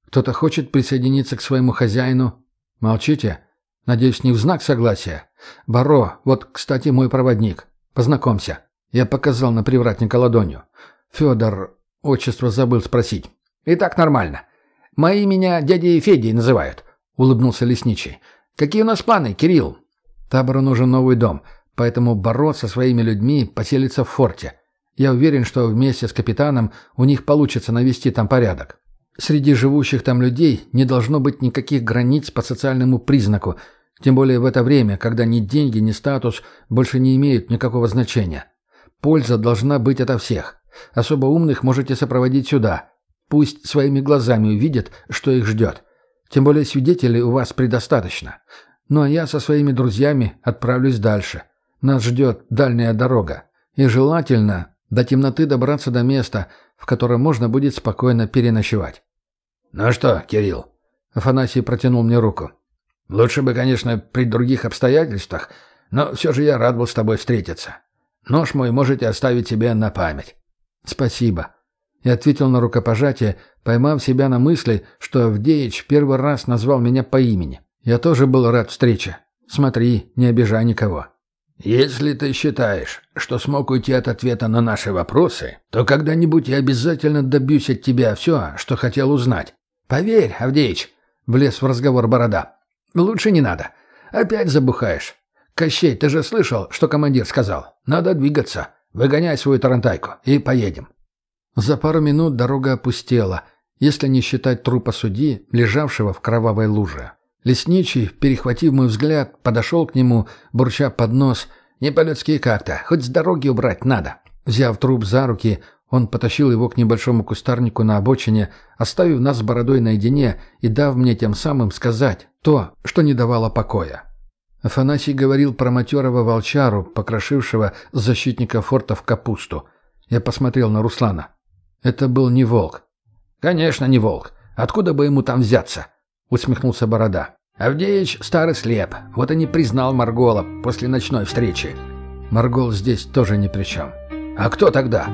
Кто-то хочет присоединиться к своему хозяину? Молчите? Надеюсь, не в знак согласия? Баро, вот, кстати, мой проводник. Познакомься. Я показал на привратника ладонью. Федор, отчество забыл спросить. И так нормально. Мои меня дядей Федей называют, улыбнулся лесничий. Какие у нас планы, Кирилл? Табору нужен новый дом, поэтому Баро со своими людьми поселится в форте. Я уверен, что вместе с капитаном у них получится навести там порядок. Среди живущих там людей не должно быть никаких границ по социальному признаку, тем более в это время, когда ни деньги, ни статус больше не имеют никакого значения. Польза должна быть ото всех. Особо умных можете сопроводить сюда. Пусть своими глазами увидят, что их ждет. Тем более свидетелей у вас предостаточно. Ну а я со своими друзьями отправлюсь дальше. Нас ждет дальняя дорога. И желательно до темноты добраться до места, в котором можно будет спокойно переночевать. «Ну что, Кирилл?» Афанасий протянул мне руку. «Лучше бы, конечно, при других обстоятельствах, но все же я рад был с тобой встретиться. Нож мой можете оставить себе на память». «Спасибо». Я ответил на рукопожатие, поймав себя на мысли, что Авдеич первый раз назвал меня по имени. Я тоже был рад встрече. Смотри, не обижай никого. «Если ты считаешь, что смог уйти от ответа на наши вопросы, то когда-нибудь я обязательно добьюсь от тебя все, что хотел узнать. Поверь, Авдеич», — влез в разговор Борода. «Лучше не надо. Опять забухаешь. Кощей, ты же слышал, что командир сказал? Надо двигаться. Выгоняй свою тарантайку и поедем». За пару минут дорога опустела, если не считать трупа судьи, лежавшего в кровавой луже. Лесничий, перехватив мой взгляд, подошел к нему, бурча под нос. «Не по-людски как-то, хоть с дороги убрать надо». Взяв труп за руки, он потащил его к небольшому кустарнику на обочине, оставив нас с бородой наедине и дав мне тем самым сказать то, что не давало покоя. Афанасий говорил про матерого волчару, покрошившего защитника форта в капусту. Я посмотрел на Руслана. Это был не волк. «Конечно, не волк. Откуда бы ему там взяться?» усмехнулся Борода. Авдеич старый слеп, вот и не признал Маргола после ночной встречи. Маргол здесь тоже ни при чем. А кто тогда?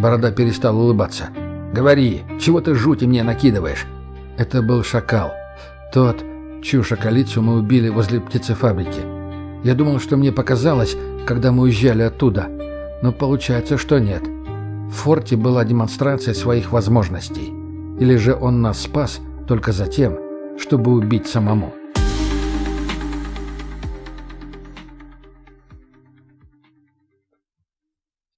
Борода перестал улыбаться. Говори, чего ты жути мне накидываешь? Это был шакал. Тот, чью шакалицу мы убили возле птицефабрики. Я думал, что мне показалось, когда мы уезжали оттуда. Но получается, что нет. В форте была демонстрация своих возможностей. Или же он нас спас только затем, чтобы убить самому.